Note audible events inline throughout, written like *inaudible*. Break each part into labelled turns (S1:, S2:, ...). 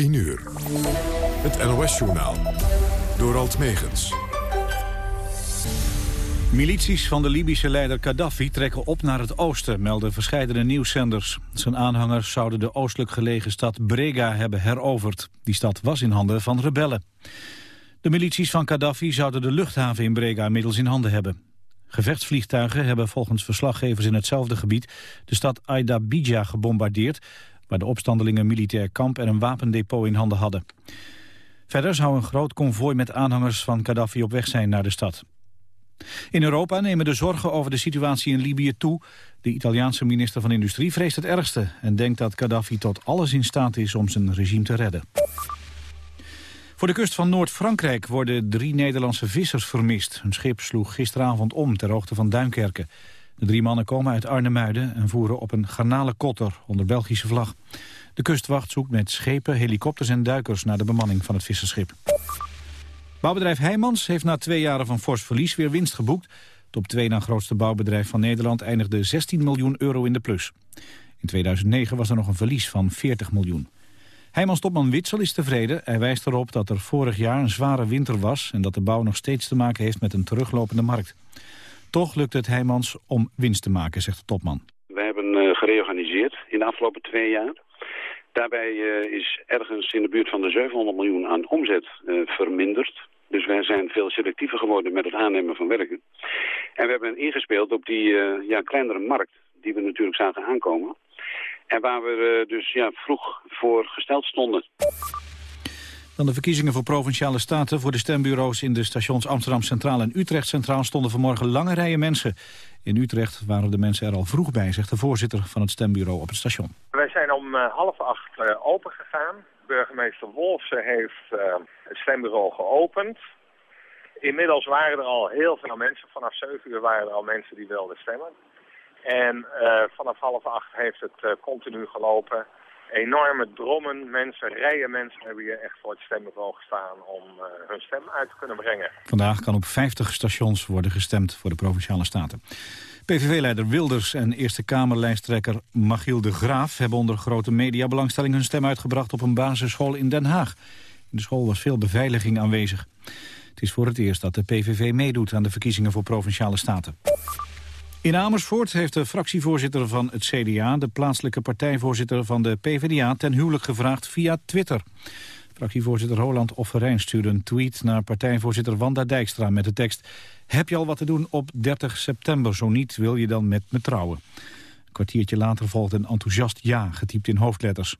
S1: 10 uur. Het NOS-journaal. Door Alt Megens.
S2: Milities van de Libische leider Gaddafi trekken op naar het oosten, melden verscheidene nieuwszenders. Zijn aanhangers zouden de oostelijk gelegen stad Brega hebben heroverd. Die stad was in handen van rebellen. De milities van Gaddafi zouden de luchthaven in Brega inmiddels in handen hebben. Gevechtsvliegtuigen hebben volgens verslaggevers in hetzelfde gebied de stad Aida Bija gebombardeerd, waar de opstandelingen militair kamp en een wapendepot in handen hadden. Verder zou een groot konvooi met aanhangers van Gaddafi op weg zijn naar de stad. In Europa nemen de zorgen over de situatie in Libië toe. De Italiaanse minister van Industrie vreest het ergste... en denkt dat Gaddafi tot alles in staat is om zijn regime te redden. Voor de kust van Noord-Frankrijk worden drie Nederlandse vissers vermist. Hun schip sloeg gisteravond om ter hoogte van Duinkerken. De drie mannen komen uit Arnhemuiden en voeren op een garnalenkotter onder Belgische vlag. De kustwacht zoekt met schepen, helikopters en duikers naar de bemanning van het visserschip. Bouwbedrijf Heijmans heeft na twee jaren van fors verlies weer winst geboekt. Top 2 na grootste bouwbedrijf van Nederland eindigde 16 miljoen euro in de plus. In 2009 was er nog een verlies van 40 miljoen. Heijmans topman Witsel is tevreden. Hij wijst erop dat er vorig jaar een zware winter was... en dat de bouw nog steeds te maken heeft met een teruglopende markt. Toch lukt het Heijmans om winst te maken, zegt de topman.
S3: We hebben uh, gereorganiseerd in de afgelopen twee jaar. Daarbij uh, is ergens in de buurt van de 700 miljoen aan omzet uh, verminderd. Dus wij zijn veel selectiever geworden met het aannemen van werken. En we hebben ingespeeld op die ja, kleinere markt die we natuurlijk zagen aankomen. En waar we dus ja, vroeg voor gesteld stonden.
S2: Dan de verkiezingen voor Provinciale Staten voor de stembureaus in de stations Amsterdam Centraal en Utrecht Centraal stonden vanmorgen lange rijen mensen. In Utrecht waren de mensen er al vroeg bij, zegt de voorzitter van het stembureau op het station.
S4: Wij zijn om uh, half acht uh, open gegaan. Burgemeester Wolfsen heeft uh, het stembureau geopend. Inmiddels waren er al heel veel mensen. Vanaf 7 uur waren er al mensen die wilden stemmen. En vanaf half acht heeft het continu gelopen enorme drommen mensen, rijen mensen hebben hier echt voor het stembureau gestaan om uh, hun stem uit te kunnen brengen.
S2: Vandaag kan op 50 stations worden gestemd voor de Provinciale Staten. PVV-leider Wilders en Eerste Kamerlijsttrekker Machiel de Graaf... hebben onder grote mediabelangstelling hun stem uitgebracht op een basisschool in Den Haag. In de school was veel beveiliging aanwezig. Het is voor het eerst dat de PVV meedoet aan de verkiezingen voor Provinciale Staten. In Amersfoort heeft de fractievoorzitter van het CDA... de plaatselijke partijvoorzitter van de PvdA ten huwelijk gevraagd via Twitter. Fractievoorzitter Roland Offerijn stuurde een tweet naar partijvoorzitter Wanda Dijkstra... met de tekst, heb je al wat te doen op 30 september? Zo niet, wil je dan met me trouwen? Een kwartiertje later volgde een enthousiast ja, getypt in hoofdletters.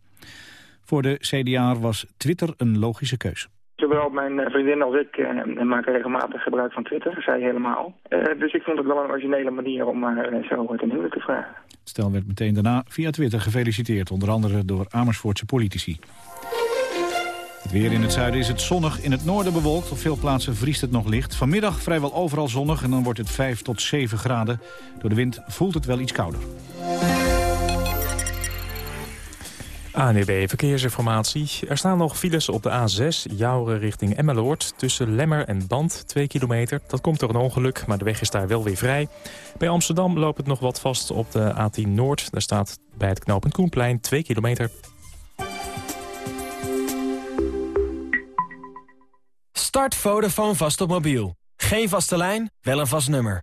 S2: Voor de CDA was Twitter een logische keus.
S5: Zowel mijn eh, vriendin als ik uh, maken regelmatig gebruik van Twitter, zij helemaal. Uh, dus ik vond het wel een originele manier om haar uh, zo ten huwelijk te vragen.
S2: Stel werd meteen daarna via Twitter gefeliciteerd, onder andere door Amersfoortse politici. Het weer in het zuiden is het zonnig, in het noorden bewolkt. Op veel plaatsen vriest het nog licht. Vanmiddag vrijwel overal zonnig en dan wordt het 5 tot 7 graden. Door de wind voelt het wel iets kouder.
S6: ANEB Verkeersinformatie. Er staan nog files op de A6, Jouren richting Emmeloord... tussen Lemmer en Band, 2 kilometer. Dat komt door een ongeluk, maar de weg is daar wel weer vrij. Bij Amsterdam loopt het nog wat vast op de A10 Noord. Daar staat bij het knooppunt Koenplein 2 kilometer.
S7: Start Vodafone vast op mobiel. Geen vaste lijn, wel een vast nummer.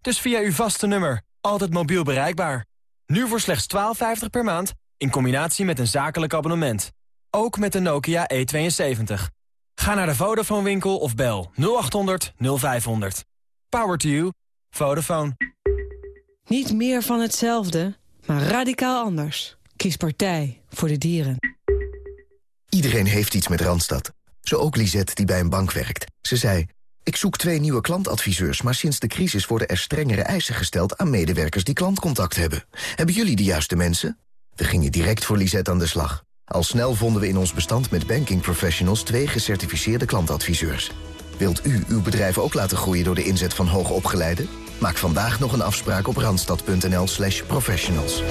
S7: Dus via uw vaste nummer, altijd mobiel bereikbaar. Nu voor slechts 12,50 per maand in combinatie met een zakelijk abonnement. Ook met de Nokia E72. Ga naar de Vodafone winkel of bel 0800 0500. Power to you. Vodafone.
S8: Niet meer van hetzelfde, maar radicaal anders. Kies partij voor de dieren.
S9: Iedereen heeft iets met Randstad. Zo ook Lisette die bij een bank werkt. Ze zei, ik zoek twee nieuwe klantadviseurs... maar sinds de crisis worden er strengere eisen gesteld... aan medewerkers die klantcontact hebben. Hebben jullie de juiste mensen? We gingen direct voor Lisette aan de slag. Al snel vonden we in ons bestand met banking professionals... twee gecertificeerde klantadviseurs. Wilt u uw bedrijf ook laten groeien door de inzet van hoogopgeleiden? Maak vandaag nog een afspraak op randstad.nl slash professionals.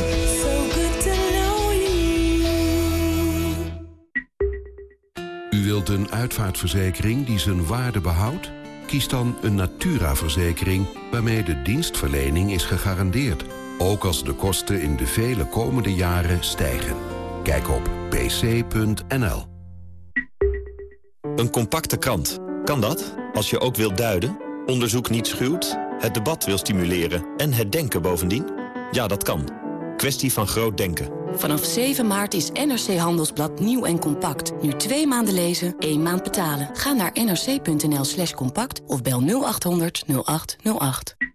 S10: U wilt een uitvaartverzekering die zijn waarde behoudt? Kies dan een Natura-verzekering waarmee de dienstverlening is gegarandeerd... Ook als de kosten in de vele komende jaren stijgen. Kijk op pc.nl.
S11: Een compacte krant. Kan dat? Als je ook wilt duiden, onderzoek niet schuwt, het debat wil stimuleren en het denken bovendien? Ja, dat kan. Kwestie van groot denken.
S12: Vanaf 7 maart is NRC Handelsblad nieuw en compact. Nu twee maanden lezen, één maand betalen. Ga naar nrc.nl slash compact of bel 0800 0808.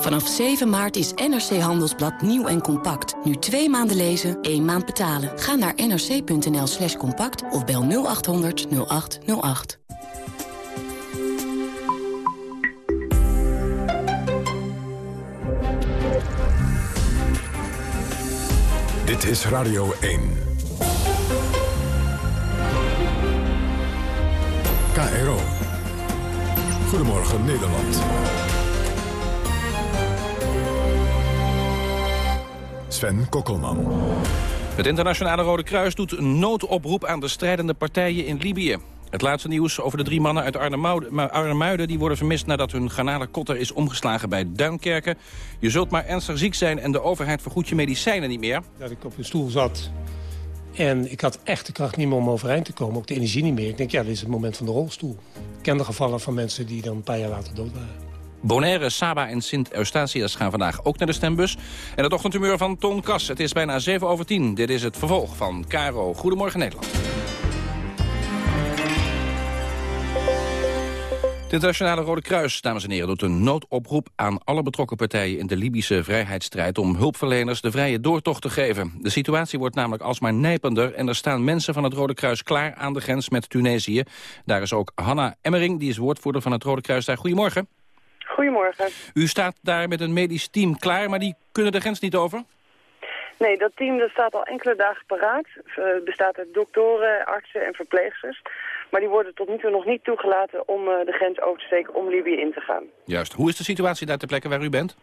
S12: Vanaf 7 maart is NRC Handelsblad nieuw en compact. Nu twee maanden lezen, één maand betalen. Ga naar nrc.nl slash compact of bel 0800 0808.
S1: Dit is Radio 1. KRO. Goedemorgen Nederland. Sven Kokkelman.
S13: Het Internationale Rode Kruis doet een noodoproep aan de strijdende partijen in Libië. Het laatste nieuws over de drie mannen uit Arnhemuiden... die worden vermist nadat hun garnalenkotter is omgeslagen bij Duinkerken. Je zult maar ernstig ziek zijn en de overheid vergoedt je medicijnen niet meer.
S14: Dat ik op een stoel zat en ik had echt de kracht niet meer om overeind te komen. Ook de energie niet meer. Ik denk, ja, dit is het moment van de rolstoel. Ik ken de gevallen van mensen die dan een paar jaar later dood waren.
S13: Bonaire, Saba en Sint-Eustatius gaan vandaag ook naar de stembus. En het ochtendhumeur van Ton Kas. Het is bijna 7 over 10. Dit is het vervolg van Caro. Goedemorgen Nederland. Het Internationale Rode Kruis, dames en heren, doet een noodoproep aan alle betrokken partijen in de Libische vrijheidsstrijd om hulpverleners de vrije doortocht te geven. De situatie wordt namelijk alsmaar nijpender en er staan mensen van het Rode Kruis klaar aan de grens met Tunesië. Daar is ook Hanna Emmering, die is woordvoerder van het Rode Kruis daar. Goedemorgen.
S15: Goedemorgen.
S13: U staat daar met een medisch team klaar, maar die kunnen de grens niet over?
S15: Nee, dat team dat staat al enkele dagen paraat. Het bestaat uit doktoren, artsen en verpleegsters. Maar die worden tot nu toe nog niet toegelaten om uh, de grens over te steken om Libië in te gaan.
S13: Juist. Hoe is de situatie daar ter plekke waar u bent?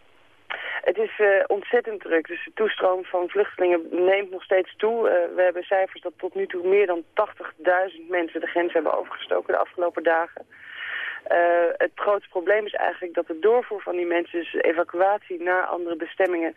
S15: Het is uh, ontzettend druk. Dus de toestroom van vluchtelingen neemt nog steeds toe. Uh, we hebben cijfers dat tot nu toe meer dan 80.000 mensen de grens hebben overgestoken de afgelopen dagen. Het grootste probleem is eigenlijk dat de doorvoer van die mensen, dus evacuatie naar andere bestemmingen,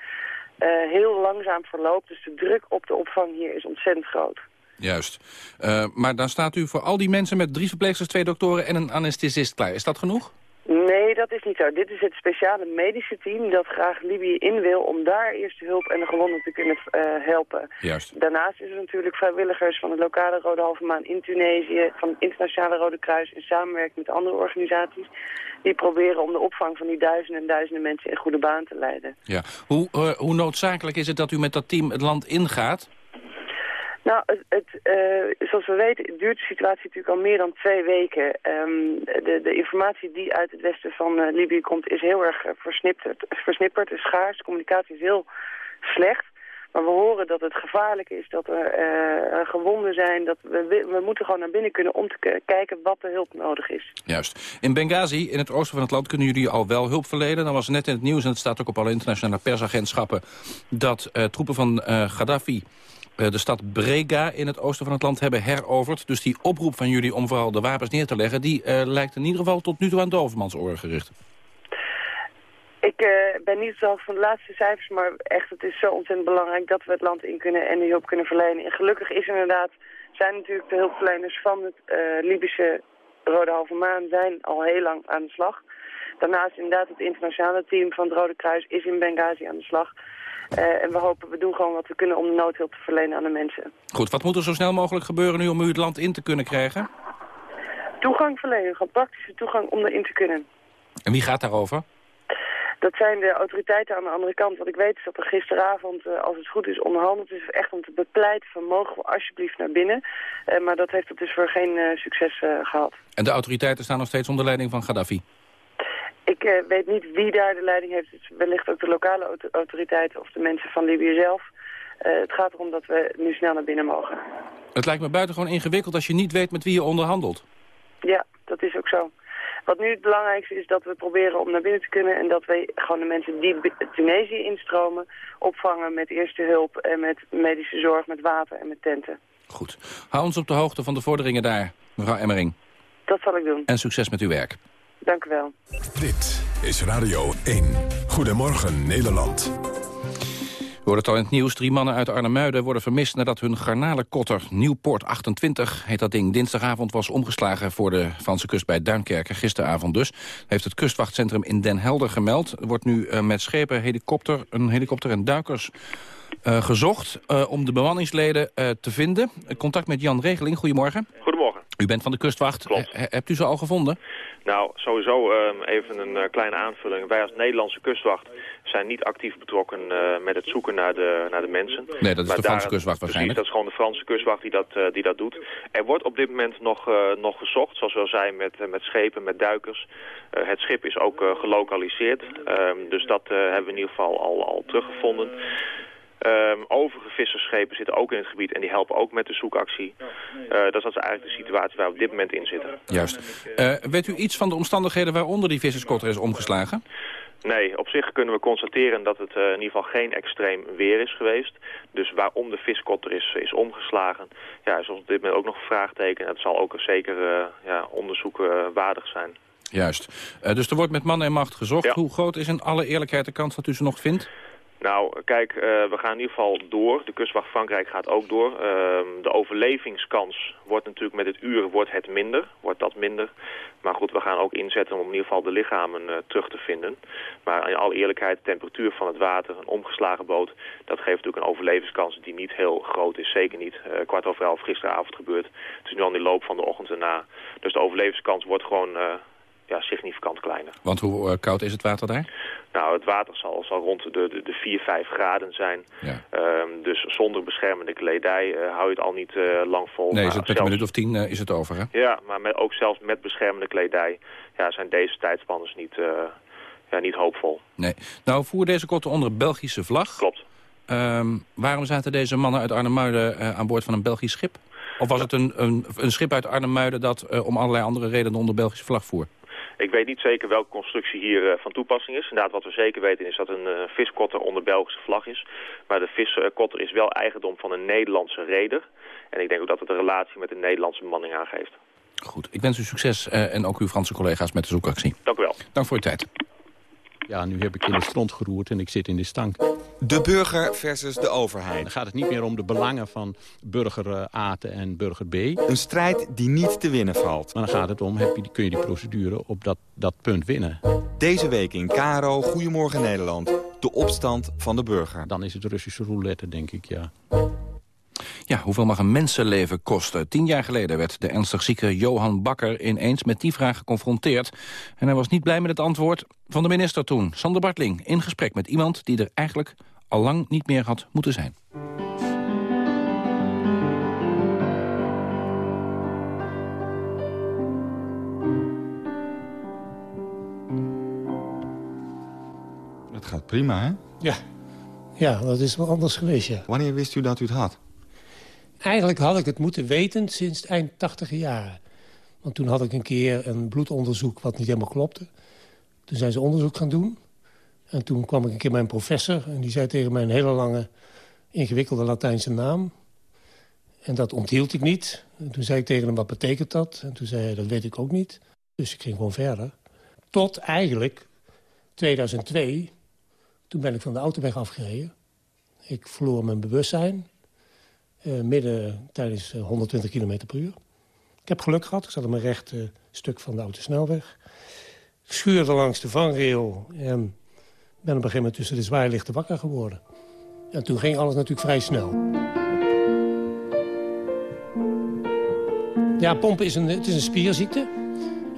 S15: heel langzaam verloopt. Dus de druk op de opvang hier is ontzettend groot.
S13: Juist. Uh, maar dan staat u voor al die mensen met drie verpleegsters, twee doktoren en een anesthesist klaar. Is dat genoeg?
S15: Nee, dat is niet zo. Dit is het speciale medische team dat graag Libië in wil om daar eerst hulp en de gewonden te kunnen uh, helpen.
S13: Juist.
S15: Daarnaast is er natuurlijk vrijwilligers van de lokale Rode Halve Maan in Tunesië, van het Internationale Rode Kruis in samenwerking met andere organisaties. Die proberen om de opvang van die duizenden en duizenden mensen in goede baan te leiden.
S13: Ja. Hoe, uh, hoe noodzakelijk is het dat u met dat team het land ingaat?
S15: Nou, het, uh, zoals we weten duurt de situatie natuurlijk al meer dan twee weken. Um, de, de, informatie die uit het westen van uh, Libië komt is heel erg versnipperd, versnipperd is schaars. De communicatie is heel slecht. Maar we horen dat het gevaarlijk is, dat er gewonden zijn. Dat we, we moeten gewoon naar binnen kunnen om te kijken wat de hulp nodig is.
S13: Juist. In Benghazi, in het oosten van het land, kunnen jullie al wel hulp verlenen. Dan was net in het nieuws, en het staat ook op alle internationale persagentschappen... dat troepen van Gaddafi de stad Brega in het oosten van het land hebben heroverd. Dus die oproep van jullie om vooral de wapens neer te leggen... die uh, lijkt in ieder geval tot nu toe aan Dovermans oren gericht.
S15: Ik uh, ben niet zo van de laatste cijfers, maar echt, het is zo ontzettend belangrijk dat we het land in kunnen en die hulp kunnen verlenen. En gelukkig is inderdaad, zijn natuurlijk de hulpverleners van het uh, Libische Rode Halve Maan zijn al heel lang aan de slag. Daarnaast inderdaad het internationale team van het Rode Kruis is in Benghazi aan de slag. Uh, en we hopen, we doen gewoon wat we kunnen om de noodhulp te verlenen aan de mensen.
S13: Goed, wat moet er zo snel mogelijk gebeuren nu om u het land in te kunnen krijgen?
S15: Toegang verlenen, gewoon praktische toegang om erin te kunnen.
S13: En wie gaat daarover?
S15: Dat zijn de autoriteiten aan de andere kant. Wat ik weet is dat er gisteravond, uh, als het goed is, onderhandeld is... echt om te bepleiten van mogen we alsjeblieft naar binnen. Uh, maar dat heeft tot dusver geen uh, succes gehad.
S13: En de autoriteiten staan nog steeds onder leiding van Gaddafi?
S15: Ik uh, weet niet wie daar de leiding heeft. Wellicht ook de lokale autoriteiten of de mensen van Libië zelf. Uh, het gaat erom dat we nu snel naar binnen mogen.
S13: Het lijkt me buitengewoon ingewikkeld als je niet weet met wie je onderhandelt.
S15: Ja, dat is ook zo. Wat nu het belangrijkste is dat we proberen om naar binnen te kunnen... en dat we gewoon de mensen die Tunesië instromen opvangen met eerste hulp... en met medische zorg, met water en met tenten.
S13: Goed. Hou ons op de hoogte van de vorderingen daar, mevrouw Emmering.
S15: Dat zal ik doen.
S13: En succes met uw werk.
S15: Dank u wel.
S1: Dit is Radio 1. Goedemorgen Nederland.
S13: We hoorden het al in het nieuws. Drie mannen uit Arnhemuiden worden vermist nadat hun garnalenkotter Nieuwpoort 28, heet dat ding, dinsdagavond was omgeslagen voor de Franse kust bij Duinkerken. Gisteravond dus. Heeft het kustwachtcentrum in Den Helder gemeld. Er wordt nu uh, met schepen, helikopter, een helikopter en duikers uh, gezocht uh, om de bemanningsleden te vinden. Contact met Jan Regeling, goedemorgen.
S16: Goedemorgen.
S13: U bent van de kustwacht.
S16: Klopt.
S13: hebt u ze al gevonden?
S16: Nou, sowieso um, even een uh, kleine aanvulling. Wij als Nederlandse kustwacht zijn niet actief betrokken uh, met het zoeken naar de, naar de mensen.
S13: Nee, dat is
S16: maar
S13: de Franse kustwacht waarschijnlijk.
S16: Precies, dat is gewoon de Franse kustwacht die dat, uh, die dat doet. Er wordt op dit moment nog, nog gezocht, zoals we al zei, met, met schepen, met duikers. het schip is ook gelokaliseerd. Um, dus dat hebben we in ieder geval al, al teruggevonden. Um, overige vissersschepen zitten ook in het gebied en die helpen ook met de zoekactie. Uh, dat is eigenlijk de situatie waar we op dit moment in zitten.
S13: Juist. Uh, weet u iets van de omstandigheden waaronder die visserskotter is omgeslagen?
S16: Nee, op zich kunnen we constateren dat het uh, in ieder geval geen extreem weer is geweest. Dus waarom de viskotter is, is omgeslagen, ja, is op dit moment ook nog een vraagteken. Het zal ook zeker uh, ja, onderzoeken waardig zijn.
S13: Juist. Uh, dus er wordt met man en macht gezocht. Ja. Hoe groot is in alle eerlijkheid de kans dat u ze nog vindt?
S16: Nou, kijk, uh, we gaan in ieder geval door. De kustwacht Frankrijk gaat ook door. Uh, de overlevingskans wordt natuurlijk met het uren wordt het minder, wordt dat minder. Maar goed, we gaan ook inzetten om in ieder geval de lichamen uh, terug te vinden. Maar in alle eerlijkheid, de temperatuur van het water, een omgeslagen boot... dat geeft natuurlijk een overlevingskans die niet heel groot is. Zeker niet kwart over elf gisteravond gebeurd. Het is nu al in de loop van de ochtend erna. Dus de overlevingskans wordt gewoon ja, significant kleiner.
S13: Want hoe uh, koud is het water daar?
S16: Nou, het water zal, zal rond de, de, de 4, 5 graden zijn.
S13: Ja.
S16: Um, dus zonder beschermende kledij uh, hou je het al niet uh, lang vol.
S13: Nee, is het met zelfs... een minuut of tien is het over, hè?
S16: Ja, maar met, ook zelfs met beschermende kledij ja, zijn deze tijdspannes niet, ja, niet hoopvol.
S13: Nee. Nou, voer deze korte onder Belgische vlag.
S16: Klopt.
S13: Um, waarom zaten deze mannen uit Arnhemuiden aan boord van een Belgisch schip? Of was het een, een, een schip uit Arnhemuiden dat om allerlei andere redenen onder Belgische vlag voer?
S16: Ik weet niet zeker welke constructie hier uh, van toepassing is. Inderdaad, wat we zeker weten is dat een uh, viskotter onder Belgische vlag is. Maar de viskotter is wel eigendom van een Nederlandse reder. En ik denk ook dat het een relatie met een Nederlandse bemanning aangeeft.
S13: Goed, ik wens u succes uh, en ook uw Franse collega's met de zoekactie.
S16: Dank u wel.
S13: Dank voor uw tijd.
S17: Ja, nu heb ik in de stront geroerd en ik zit in de stank.
S18: De burger versus de overheid.
S17: Dan gaat het niet meer om de belangen van burger A en burger B.
S18: Een strijd die niet te winnen valt.
S17: Maar dan gaat het om, heb je, kun je die procedure op dat, dat punt winnen.
S18: Deze week in Karo, Goedemorgen Nederland. De opstand van de burger.
S17: Dan is het Russische roulette, denk ik, ja.
S13: Ja, hoeveel mag een mensenleven kosten? Tien jaar geleden werd de ernstig zieke Johan Bakker ineens met die vraag geconfronteerd. En hij was niet blij met het antwoord van de minister toen, Sander Bartling, in gesprek met iemand die er eigenlijk al lang niet meer had moeten zijn.
S18: Het gaat prima, hè?
S14: Ja. Ja, dat is wel anders geweest, ja.
S18: Wanneer wist u dat u het had?
S14: Eigenlijk had ik het moeten weten sinds eind tachtige jaren. Want toen had ik een keer een bloedonderzoek wat niet helemaal klopte. Toen zijn ze onderzoek gaan doen. En toen kwam ik een keer bij een professor. En die zei tegen mij een hele lange, ingewikkelde Latijnse naam. En dat onthield ik niet. En toen zei ik tegen hem, wat betekent dat? En toen zei hij, dat weet ik ook niet. Dus ik ging gewoon verder. Tot eigenlijk 2002. Toen ben ik van de autoweg afgereden. Ik verloor mijn bewustzijn. Uh, midden tijdens uh, 120 km per uur. Ik heb geluk gehad. Ik zat op mijn rechte uh, stuk van de autosnelweg. Ik schuurde langs de vangrail en ben op een gegeven moment tussen de zwaailichten wakker geworden. En toen ging alles natuurlijk vrij snel. Ja, pompen is een, het is een spierziekte.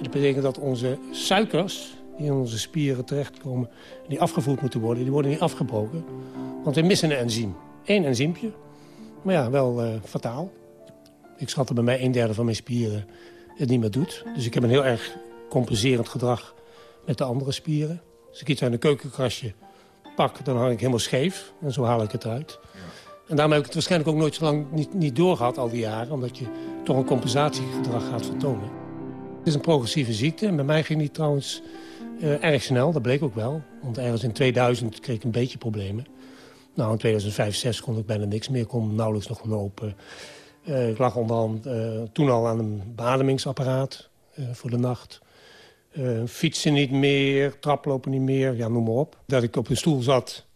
S14: Dat betekent dat onze suikers die in onze spieren terechtkomen... die afgevoerd moeten worden, die worden niet afgebroken. Want we missen een enzym. Eén enzympje. Maar ja, wel uh, fataal. Ik schat dat bij mij een derde van mijn spieren het niet meer doet. Dus ik heb een heel erg compenserend gedrag met de andere spieren. Als ik iets aan een keukenkastje pak, dan hang ik helemaal scheef. En zo haal ik het uit. Ja. En daarom heb ik het waarschijnlijk ook nooit zo lang niet, niet doorgehad al die jaren. Omdat je toch een compensatiegedrag gaat vertonen. Het is een progressieve ziekte en bij mij ging die trouwens uh, erg snel. Dat bleek ook wel. Want ergens in 2000 kreeg ik een beetje problemen. Nou, in 2005, 2006 kon ik bijna niks meer. kon nauwelijks nog lopen. Uh, ik lag onder uh, toen al aan een beademingsapparaat voor de nacht. fietsen niet meer, traplopen niet meer, ja, noem maar op. Dat ik op een stoel zat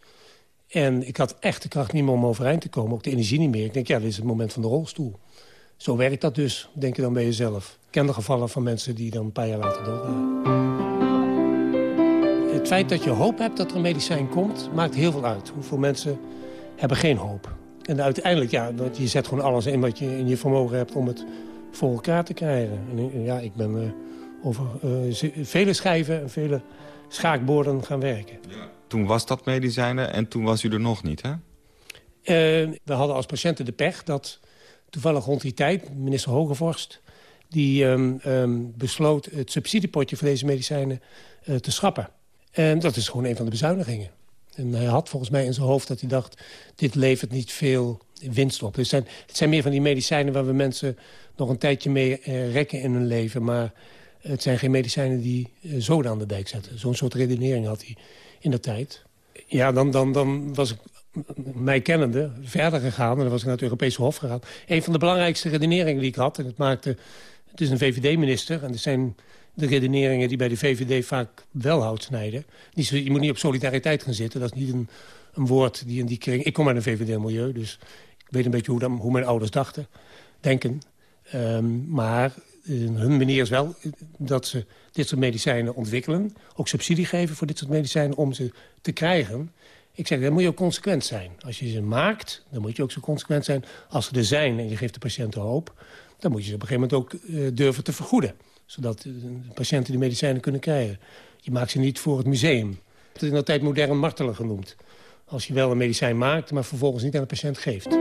S14: en ik had echt de kracht niet meer om overeind te komen. Ook de energie niet meer. Ik denk, ja, dit is het moment van de rolstoel. Zo werkt dat dus, denk je dan bij jezelf. Ik ken de gevallen van mensen die dan een paar jaar later doodgaan. Het feit dat je hoop hebt dat er een medicijn komt, maakt heel veel uit. Hoeveel mensen hebben geen hoop. En uiteindelijk, ja, je zet gewoon alles in wat je in je vermogen hebt om het voor elkaar te krijgen. En ja, ik ben uh, over uh, vele schijven en vele schaakborden gaan werken.
S18: Ja. Toen was dat medicijnen en toen was u er nog niet, hè?
S14: Uh, we hadden als patiënten de pech dat toevallig rond die tijd... minister Hogevorst, die um, um, besloot het subsidiepotje voor deze medicijnen te schrappen. En dat is gewoon een van de bezuinigingen. En hij had volgens mij in zijn hoofd dat hij dacht... dit levert niet veel winst op. Dus het zijn, het zijn meer van die medicijnen waar we mensen nog een tijdje mee uh, rekken in hun leven. Maar het zijn geen medicijnen die uh, zoden aan de dijk zetten. Zo'n soort redenering had hij in de tijd. Ja, dan, dan, dan was ik mij kennende verder gegaan. En dan was ik naar het Europese Hof gegaan. Een van de belangrijkste redeneringen die ik had... en het maakte... Het is een VVD-minister en er zijn de redeneringen die bij de VVD vaak wel houdt snijden. Die, je moet niet op solidariteit gaan zitten. Dat is niet een, een woord die in die kring... Ik kom uit een VVD-milieu, dus ik weet een beetje hoe, dan, hoe mijn ouders dachten, denken. Um, maar hun manier is wel dat ze dit soort medicijnen ontwikkelen. Ook subsidie geven voor dit soort medicijnen om ze te krijgen. Ik zeg, dan moet je ook consequent zijn. Als je ze maakt, dan moet je ook zo consequent zijn. Als ze er zijn en je geeft de patiënten hoop... dan moet je ze op een gegeven moment ook uh, durven te vergoeden. Zodat de patiënten die medicijnen kunnen krijgen. Je maakt ze niet voor het museum. Dat is in de tijd modern martelen genoemd. Als je wel een medicijn maakt, maar vervolgens niet aan de patiënt geeft.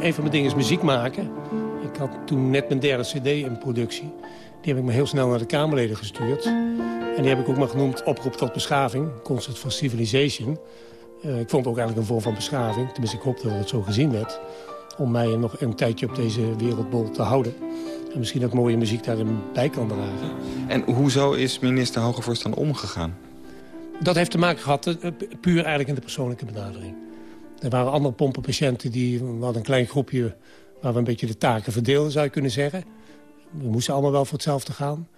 S14: Een van mijn dingen is muziek maken. Ik had toen net mijn derde cd in productie. Die heb ik me heel snel naar de Kamerleden gestuurd. En die heb ik ook maar genoemd Oproep tot Beschaving. Concert for Civilization. Uh, ik vond het ook eigenlijk een vorm van beschaving. Tenminste, ik hoopte dat het zo gezien werd. Om mij nog een tijdje op deze wereldbol te houden. En misschien dat mooie muziek daarin bij kan dragen.
S18: En hoezo is minister Hogevorst dan omgegaan?
S14: Dat heeft te maken gehad uh, puur eigenlijk in de persoonlijke benadering. Er waren andere pompenpatiënten, die, we hadden een klein groepje... waar we een beetje de taken verdeelden, zou je kunnen zeggen. We moesten allemaal wel voor hetzelfde gaan.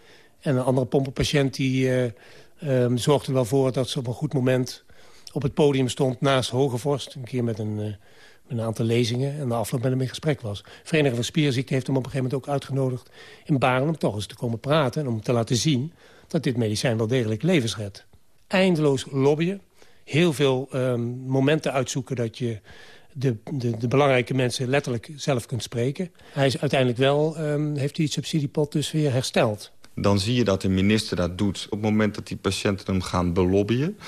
S14: En een andere pompenpatiënt die uh, um, zorgde er wel voor... dat ze op een goed moment op het podium stond naast Hogevorst. Een keer met een, met een aantal lezingen en de afloop met hem in gesprek was. Vereniging van Spierziekte heeft hem op een gegeven moment ook uitgenodigd... in Baren om toch eens te komen praten en om te laten zien... dat dit medicijn wel degelijk levens redt. Eindeloos lobbyen heel veel um, momenten uitzoeken dat je de, de, de, belangrijke mensen letterlijk zelf kunt spreken. Hij is uiteindelijk wel, um, heeft die subsidiepot dus weer hersteld.
S18: Dan zie je dat de minister dat doet op het moment dat die patiënten hem gaan belobbyen.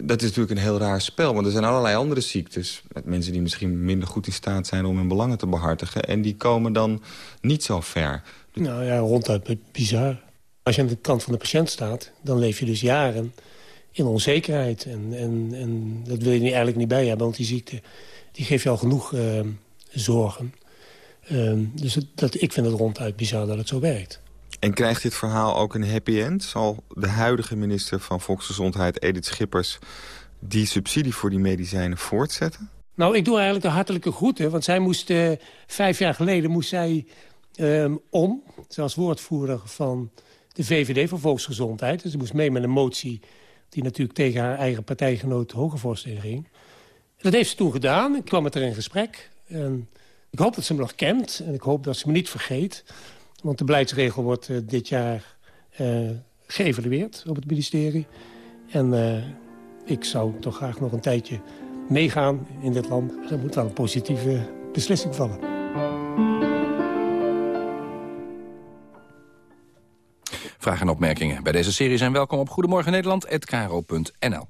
S18: Dat is natuurlijk een heel raar spel, want er zijn allerlei andere ziektes... met mensen die misschien minder goed in staat zijn om hun belangen te behartigen... en die komen dan niet zo ver.
S14: Nou ja, ronduit bizar. Als je aan de kant van de patiënt staat, dan leef je dus jaren in onzekerheid. En, en, en dat wil je eigenlijk niet bij hebben, want die ziekte die geeft je al genoeg uh, zorgen. Uh, dus dat, ik vind het ronduit bizar dat het zo werkt.
S18: En krijgt dit verhaal ook een happy end? Zal de huidige minister van Volksgezondheid, Edith Schippers... die subsidie voor die medicijnen voortzetten?
S14: Nou, ik doe eigenlijk de hartelijke groeten. Want zij moest, uh, vijf jaar geleden moest zij um, om... zoals woordvoerder van de VVD voor Volksgezondheid. Dus ze moest mee met een motie die natuurlijk tegen haar eigen partijgenoot Hogevorst inging. Dat heeft ze toen gedaan. Ik kwam met haar in gesprek. En ik hoop dat ze me nog kent. En ik hoop dat ze me niet vergeet. Want de beleidsregel wordt uh, dit jaar uh, geëvalueerd op het ministerie. En uh, ik zou toch graag nog een tijdje meegaan in dit land. Er moet wel een positieve beslissing vallen.
S13: Vragen en opmerkingen bij deze serie zijn welkom op Goedemorgen Nederland@kro.nl.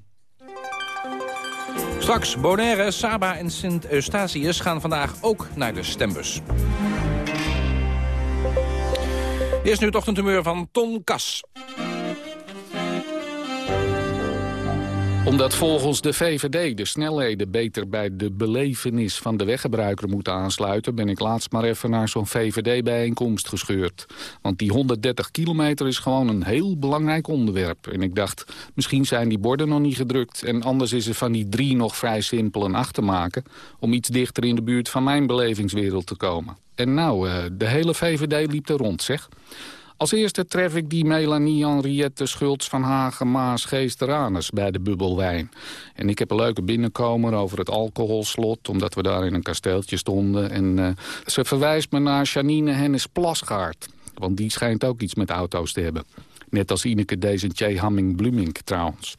S13: Straks Bonaire, Saba en Sint Eustatius gaan vandaag ook naar de stembus. Eerst nu het ochtendhumeur van Ton Kas.
S19: Omdat volgens de VVD de snelheden beter bij de belevenis van de weggebruiker moeten aansluiten... ben ik laatst maar even naar zo'n VVD-bijeenkomst gescheurd. Want die 130 kilometer is gewoon een heel belangrijk onderwerp. En ik dacht, misschien zijn die borden nog niet gedrukt... en anders is er van die drie nog vrij simpel een acht te maken... om iets dichter in de buurt van mijn belevingswereld te komen. En nou, eh, de hele VVD liep er rond, zeg... Als eerste tref ik die Melanie Henriette Schultz van Hagen Maas Geesteranus bij de Bubbelwijn. En ik heb een leuke binnenkomer over het alcoholslot, omdat we daar in een kasteeltje stonden. En uh, ze verwijst me naar Janine Hennis Plasgaard, want die schijnt ook iets met auto's te hebben. Net als Ineke Desentje Hamming-Blumink trouwens.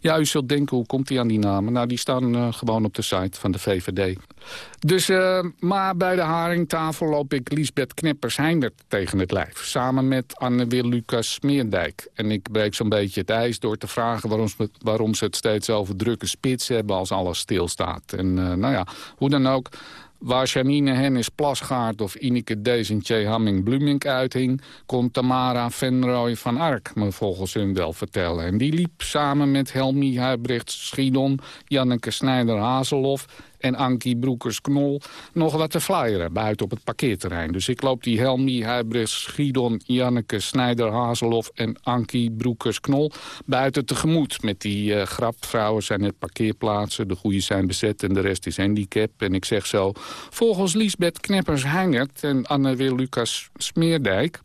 S19: Ja, u zult denken, hoe komt hij aan die namen? Nou, die staan uh, gewoon op de site van de VVD. Dus, uh, maar bij de haringtafel loop ik Liesbeth Kneppers-Heindert tegen het lijf. Samen met Anne-Wil Lucas Smeerdijk. En ik breek zo'n beetje het ijs door te vragen waarom ze, waarom ze het steeds over drukke spits hebben als alles stilstaat. En uh, nou ja, hoe dan ook... Waar Janine Hennis Plasgaard of Ineke Desentje Hamming-Blumink uithing... kon Tamara Venrooy van Ark me volgens hun wel vertellen. En die liep samen met Helmi Huibrecht Schiedon, Janneke Snijder-Hazelhoff en Ankie Broekers-Knol nog wat te flyeren buiten op het parkeerterrein. Dus ik loop die Helmi, Huibrecht, Schiedon, Janneke, Snijder, Hazelhoff en Ankie Broekers-Knol buiten tegemoet. Met die uh, grap, vrouwen zijn net parkeerplaatsen, de goede zijn bezet en de rest is handicap. En ik zeg zo, volgens Liesbeth Kneppers-Heinert en Anne-Wil Lucas Smeerdijk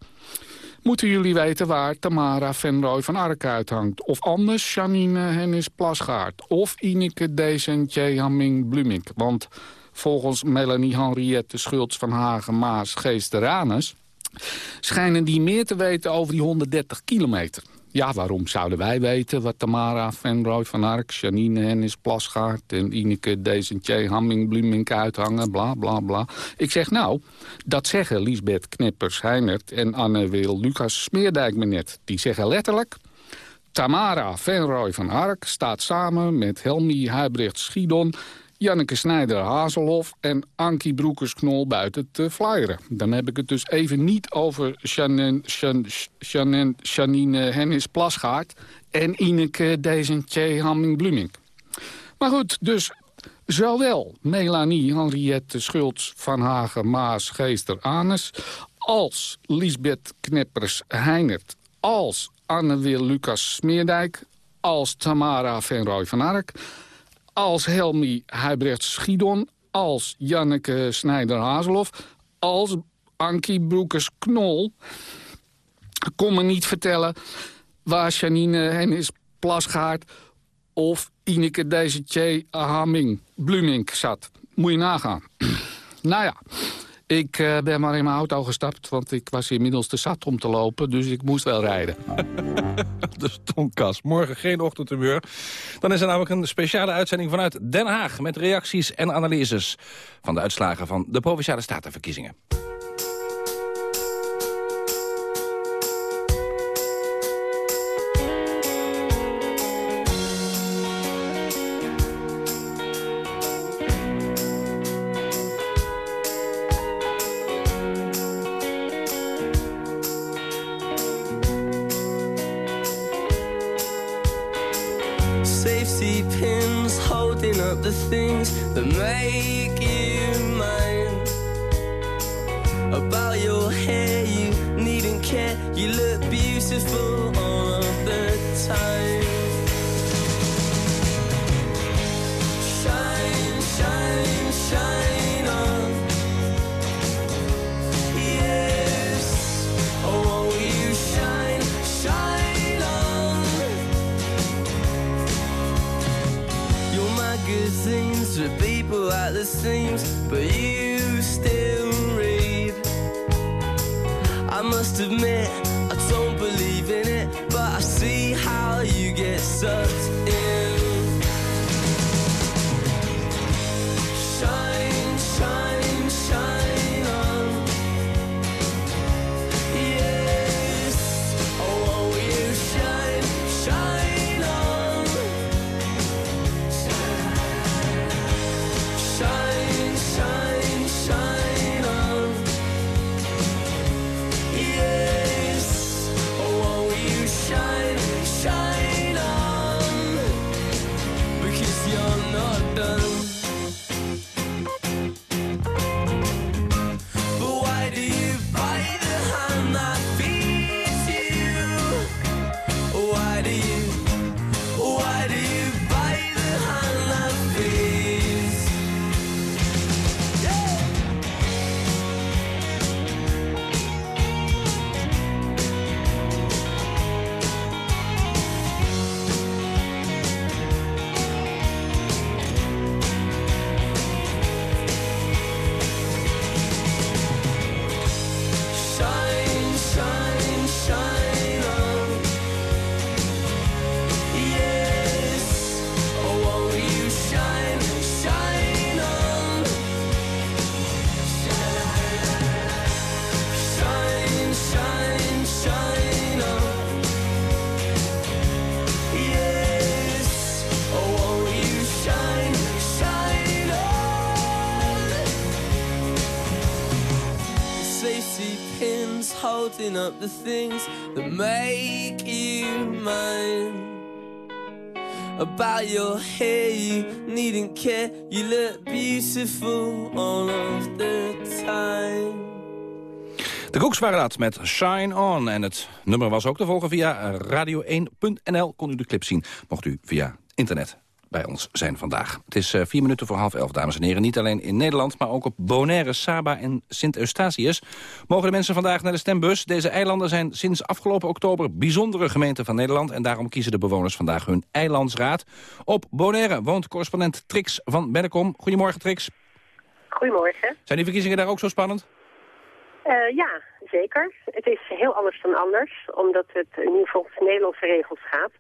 S19: moeten jullie weten waar Tamara Venrooy van Ark uithangt. Of anders Janine Hennis Plasgaard. Of Ineke Desentje Hamming Blumink. Want volgens Melanie Henriette Schultz van Hagen Maas Geesteranus... schijnen die meer te weten over die 130 kilometer. Ja, waarom zouden wij weten wat Tamara Venrooy van Ark... Janine Hennis Plasgaard en Ineke Desentje Hamming Blumink uithangen, bla bla bla. Ik zeg nou, dat zeggen Liesbeth Knippers-Heinert en Anne-Wil Lucas Smeerdijk me net. Die zeggen letterlijk... Tamara Venrooy van Ark staat samen met Helmi Huibrecht Schiedon... Janneke Snijder-Hazelhof en Ankie Broekers-Knol buiten te flyeren. Dan heb ik het dus even niet over Janine, Janine, Janine Hennis Plasgaard... en Ineke Desentje Hamming-Blumink. Maar goed, dus zowel Melanie Henriette Schultz van Hagen Maas Geester Anes... als Lisbeth Kneppers-Heinert, als Anne-Wil Lucas Smeerdijk... als Tamara Venrooy van Ark als Helmi Huibrecht Schiedon, als Janneke Snijder-Hazelhoff... als Ankie Broekers-Knol... kon me niet vertellen waar Janine Hennis Plasgaard... of Ineke Desetje Hamming Blumink zat. Moet je nagaan. *clears throat* nou ja... Ik uh, ben maar in mijn auto gestapt, want ik was inmiddels te zat om te lopen. Dus ik moest wel rijden. *laughs*
S20: de stonkas. Morgen geen ochtendhumeur. Dan is er namelijk een speciale uitzending vanuit Den Haag... met reacties en analyses van de uitslagen van de Provinciale Statenverkiezingen. Counting up the things that make you mine. About your hair, you needn't care. You look beautiful all of the time.
S13: De Cooks waren dat met Shine On. En het nummer was ook te volgen via radio1.nl. Kon u de clip zien, mocht u via internet bij ons zijn vandaag. Het is eh, vier minuten voor half elf, dames en heren. Niet alleen in Nederland, maar ook op Bonaire, Saba en Sint-Eustatius... mogen de mensen vandaag naar de stembus. Deze eilanden zijn sinds afgelopen oktober bijzondere gemeenten van Nederland... en daarom kiezen de bewoners vandaag hun eilandsraad. Op Bonaire woont correspondent Trix van Bennekom. Goedemorgen, Trix.
S21: Goedemorgen.
S13: Zijn die verkiezingen daar ook zo spannend?
S21: Uh, ja, zeker. Het is heel anders dan anders, omdat het nu volgens Nederlandse regels gaat.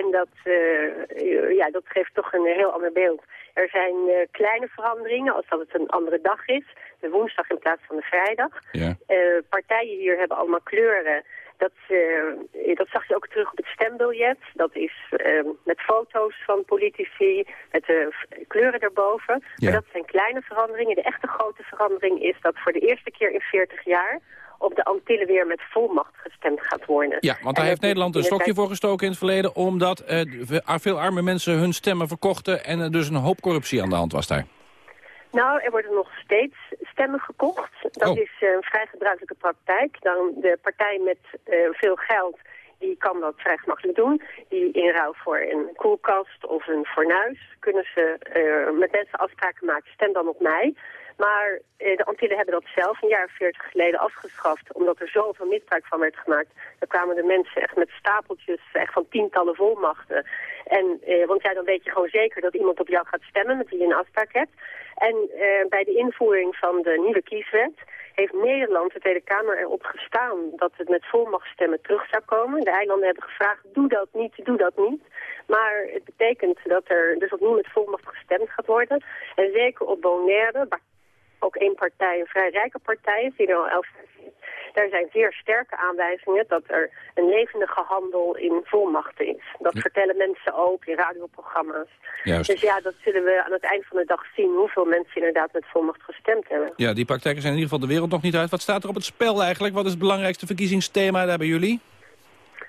S21: En dat, uh, ja, dat geeft toch een heel ander beeld. Er zijn uh, kleine veranderingen, als dat het een andere dag is. De woensdag in plaats van de vrijdag.
S13: Ja.
S21: partijen hier hebben allemaal kleuren. Dat, dat zag je ook terug op het stembiljet. Dat is met foto's van politici, met de kleuren erboven.
S13: Ja.
S21: Maar dat zijn kleine veranderingen. De echte grote verandering is dat voor de eerste keer in 40 jaar op de Antillen weer met volmacht gestemd gaat worden.
S13: Ja, want daar heeft Nederland een stokje voor gestoken in het verleden... omdat eh, v- veel arme mensen hun stemmen verkochten... en er dus een hoop corruptie aan de hand was daar.
S21: Nou, er worden nog steeds stemmen gekocht. Dat
S13: Oh.
S21: is eh, een vrij gebruikelijke praktijk. Dan de partij met eh, veel geld, die kan dat vrij gemakkelijk doen. Die in ruil voor een koelkast of een fornuis kunnen ze eh, met mensen afspraken maken. Stem dan op mij. Maar eh, de Antillen hebben dat zelf een jaar of veertig geleden afgeschaft. Omdat er zoveel misbruik van werd gemaakt. Dan kwamen de mensen echt met stapeltjes, echt van tientallen volmachten. En, eh, want ja, dan weet je gewoon zeker dat iemand op jou gaat stemmen met wie je een afspraak hebt. En eh, bij de invoering van de nieuwe kieswet heeft Nederland, de Tweede Kamer, erop gestaan dat het met volmachtstemmen terug zou komen. De eilanden hebben gevraagd, doe dat niet, doe dat niet. Maar het betekent dat er dus opnieuw met volmacht gestemd gaat worden. En zeker op Bonaire, ook één partij, een vrij rijke partij zit, daar zijn zeer sterke aanwijzingen dat er een levendige handel in volmachten is. Dat vertellen mensen ook in radioprogramma's.
S13: Juist.
S21: Dus ja, dat zullen we aan het eind van de dag zien hoeveel mensen inderdaad met volmacht gestemd hebben.
S13: Ja, die praktijken zijn in ieder geval de wereld nog niet uit. Wat staat er op het spel eigenlijk? Wat is het belangrijkste verkiezingsthema daar bij jullie?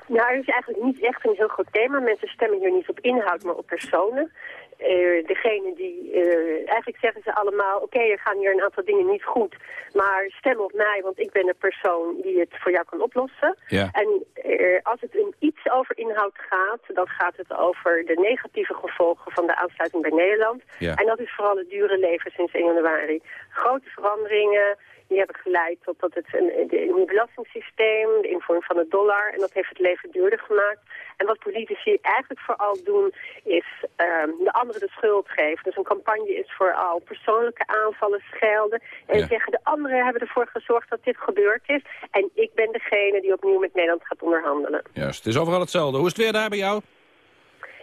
S21: Nou, er is eigenlijk niet echt een heel groot thema. Mensen stemmen hier niet op inhoud, maar op personen. Eh degene die, eh, eigenlijk zeggen ze allemaal, oké, er gaan hier een aantal dingen niet goed, maar stem op mij, want ik ben de persoon die het voor jou kan oplossen.
S13: Ja.
S21: En eh, als het een iets over inhoud gaat, dan gaat het over de negatieve gevolgen van de aansluiting bij Nederland.
S13: Ja.
S21: En dat is vooral het dure leven sinds 1 januari. Grote veranderingen, die hebben geleid tot dat het een, een nieuw belastingssysteem, de invoering van de dollar, en dat heeft het leven duurder gemaakt. En wat politici eigenlijk vooral doen, is ehm, de anderen de schuld geven. Dus een campagne is vooral persoonlijke aanvallen, schelden. En
S13: Ja.
S21: zeggen de anderen hebben ervoor gezorgd dat dit gebeurd is. En ik ben degene die opnieuw met Nederland gaat onderhandelen.
S13: Juist, het is overal hetzelfde. Hoe is het weer daar bij jou?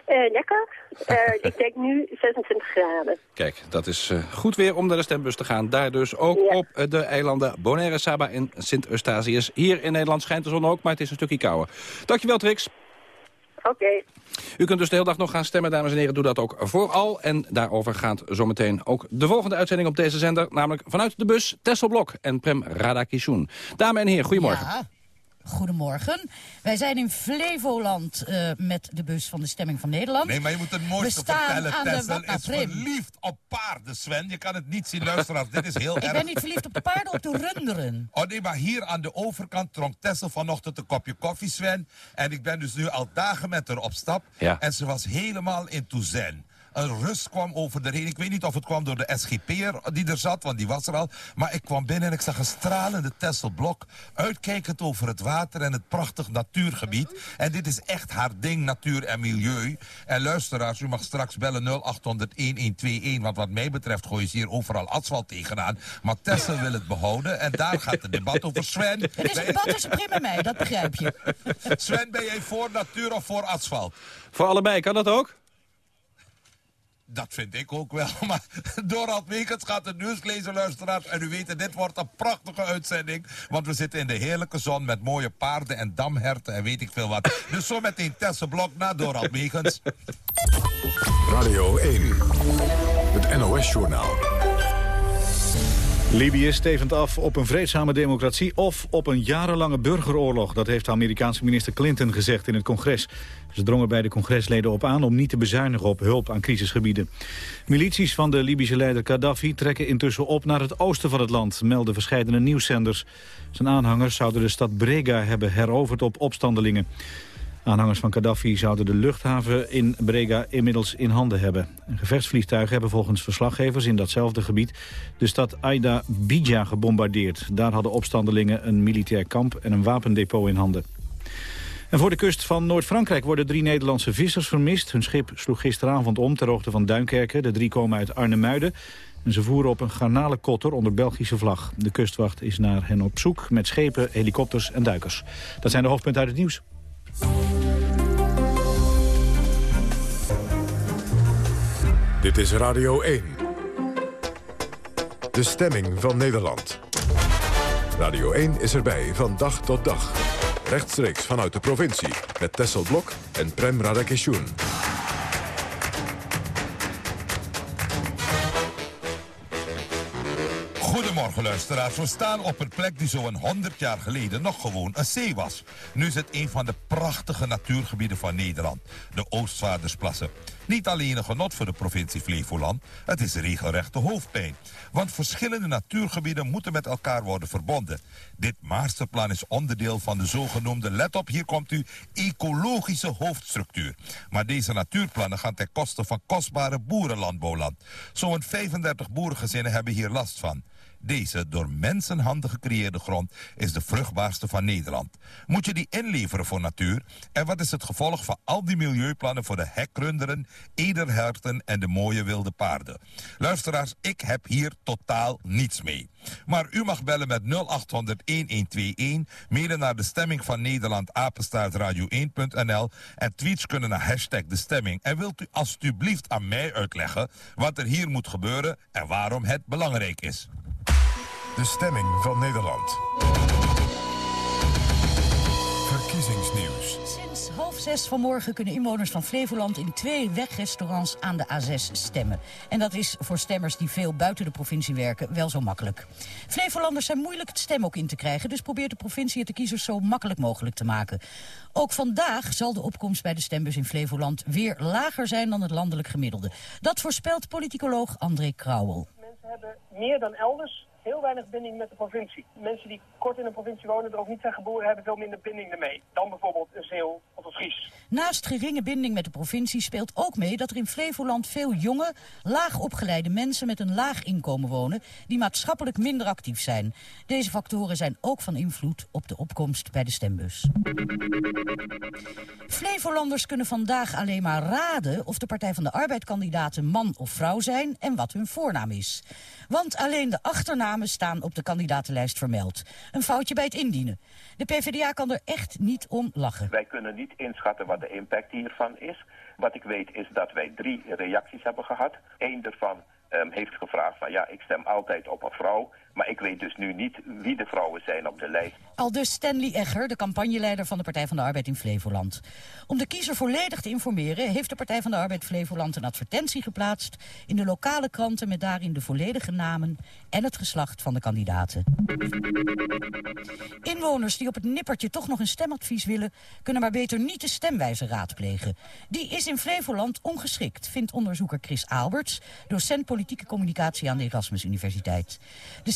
S21: Eh, lekker. Eh, *laughs* ik denk nu 26 graden.
S13: Kijk, dat is eh, goed weer om naar de stembus te gaan. Daar dus ook op eh, de eilanden Bonaire, Saba en Sint-Eustatius. Hier in Nederland schijnt de zon ook, maar het is een stukje kouder. Dankjewel, Trix.
S21: Oké.
S13: U kunt dus de hele dag nog gaan stemmen, dames en heren. Doe dat ook vooral. En daarover gaat zometeen ook de volgende uitzending op deze zender. Namelijk vanuit de bus Tessel Blok en Prem Radakishun. Dames en heren, goedemorgen.
S22: Ja, goedemorgen. Wij zijn in Flevoland eh, met de bus van de Stemming van Nederland.
S23: Nee, maar je moet het
S22: We
S23: mooiste
S22: staan
S23: vertellen.
S22: aan de
S23: Tessel is
S22: Prim.
S23: verliefd op paarden, Sven. Je kan het niet zien, luisteraars. Dit is heel
S22: Ik
S23: erg.
S22: ben niet verliefd op de paarden, op de runderen.
S23: Oh nee, maar hier aan de overkant dronk Tessel vanochtend een kopje koffie, Sven. En ik ben dus nu al dagen met haar op stap.
S13: Ja.
S23: En ze was helemaal in toezen. Een rust kwam over de heen. Ik weet niet of het kwam door de SGP'er die er zat, want die was er al. Maar ik kwam binnen en ik zag een stralende Tesselblok... uitkijkend over het water en het prachtig natuurgebied. En dit is echt haar ding, natuur en milieu. En luisteraars, u mag straks bellen 0800-1121... want wat mij betreft gooien ze hier overal asfalt tegenaan. Maar Tessel wil het behouden en daar gaat het debat over Sven. *laughs*
S22: Het is een debat tussen Prim en mij, dat begrijp je.
S23: Sven, ben jij voor natuur of voor asfalt?
S13: Voor allebei, kan dat ook?
S23: Dat vind ik ook wel. *laughs* Maar Dorald Wekens gaat het nieuws lezen, luisteraars. En u weet, dit wordt een prachtige uitzending. Want we zitten in de heerlijke zon met mooie paarden en damherten en weet ik veel wat. Dus zo meteen Tesselblok naar Dorald Wekens.
S1: Radio 1. Het NOS-journaal.
S2: Libië stevend af op een vreedzame democratie of op een jarenlange burgeroorlog. Dat heeft de Amerikaanse minister Clinton gezegd in het congres. Ze drongen bij de congresleden op aan om niet te bezuinigen op hulp aan crisisgebieden. Milities van de Libische leider Gaddafi trekken intussen op naar het oosten van het land, melden verschillende nieuwszenders. Zijn aanhangers zouden de stad Brega hebben heroverd op opstandelingen. Aanhangers van Gaddafi zouden de luchthaven in Brega inmiddels in handen hebben. Gevechtsvliegtuigen hebben volgens verslaggevers in datzelfde gebied de stad Aida Bija gebombardeerd. Daar hadden opstandelingen een militair kamp en een wapendepot in handen. En voor de kust van Noord-Frankrijk worden drie Nederlandse vissers vermist. Hun schip sloeg gisteravond om ter hoogte van Duinkerken. De drie komen uit Arnhemuiden. En ze voeren op een garnalenkotter onder Belgische vlag. De kustwacht is naar hen op zoek met schepen, helikopters en duikers. Dat zijn de hoofdpunten uit het nieuws.
S1: Dit is Radio 1. De stemming van Nederland. Radio 1 is erbij van dag tot dag. Rechtstreeks vanuit de provincie. Met Tessel Blok en Prem Radakeshun.
S23: Goedemorgen. We staan op een plek die zo'n 100 jaar geleden nog gewoon een zee was. Nu is het een van de prachtige natuurgebieden van Nederland. De Oostvaardersplassen. Niet alleen een genot voor de provincie Flevoland, het is regelrechte hoofdpijn. Want verschillende natuurgebieden moeten met elkaar worden verbonden. Dit masterplan is onderdeel van de zogenoemde, let op hier komt u, ecologische hoofdstructuur. Maar deze natuurplannen gaan ten koste van kostbare boerenlandbouwland. Zo'n 35 boerengezinnen hebben hier last van. Deze door mensenhanden gecreëerde grond is de vruchtbaarste van Nederland. Moet je die inleveren voor natuur? En wat is het gevolg van al die milieuplannen voor de hekrunderen, ederherten en de mooie wilde paarden? Luisteraars, ik heb hier totaal niets mee. Maar u mag bellen met 0800-1121, mede naar de stemming van Nederland, apenstaartradio1.nl en tweets kunnen naar hashtag de stemming. En wilt u alstublieft aan mij uitleggen wat er hier moet gebeuren en waarom het belangrijk is.
S1: De stemming van Nederland. Verkiezingsnieuws.
S22: Sinds half zes vanmorgen kunnen inwoners van Flevoland in twee wegrestaurants aan de A6 stemmen. En dat is voor stemmers die veel buiten de provincie werken wel zo makkelijk. Flevolanders zijn moeilijk het stemhok in te krijgen, dus probeert de provincie het de kiezers zo makkelijk mogelijk te maken. Ook vandaag zal de opkomst bij de stembus in Flevoland weer lager zijn dan het landelijk gemiddelde. Dat voorspelt politicoloog André Krauwel.
S24: Mensen hebben meer dan elders heel weinig binding met de provincie. Mensen die kort in een provincie wonen, er ook niet zijn geboren, hebben veel minder binding ermee. Dan bijvoorbeeld een Zeeuw
S22: Naast geringe binding met de provincie speelt ook mee dat er in Flevoland veel jonge, laag opgeleide mensen met een laag inkomen wonen, die maatschappelijk minder actief zijn. Deze factoren zijn ook van invloed op de opkomst bij de stembus. Flevolanders kunnen vandaag alleen maar raden of de Partij van de Arbeid kandidaten man of vrouw zijn en wat hun voornaam is. Want alleen de achternamen staan op de kandidatenlijst vermeld. Een foutje bij het indienen. De PvdA kan er echt niet om lachen.
S25: Wij kunnen niet inschatten wat de impact hiervan is. Wat ik weet is dat wij drie reacties hebben gehad. Eén daarvan um, heeft gevraagd van ja, ik stem altijd op een vrouw. Maar ik weet dus nu niet wie de vrouwen zijn op de lijst.
S22: Al dus Stanley Egger, de campagneleider van de Partij van de Arbeid in Flevoland. Om de kiezer volledig te informeren heeft de Partij van de Arbeid Flevoland een advertentie geplaatst in de lokale kranten met daarin de volledige namen en het geslacht van de kandidaten. Inwoners die op het nippertje toch nog een stemadvies willen, kunnen maar beter niet de stemwijzer raadplegen. Die is in Flevoland ongeschikt, vindt onderzoeker Chris Alberts, docent politieke communicatie aan de Erasmus Universiteit.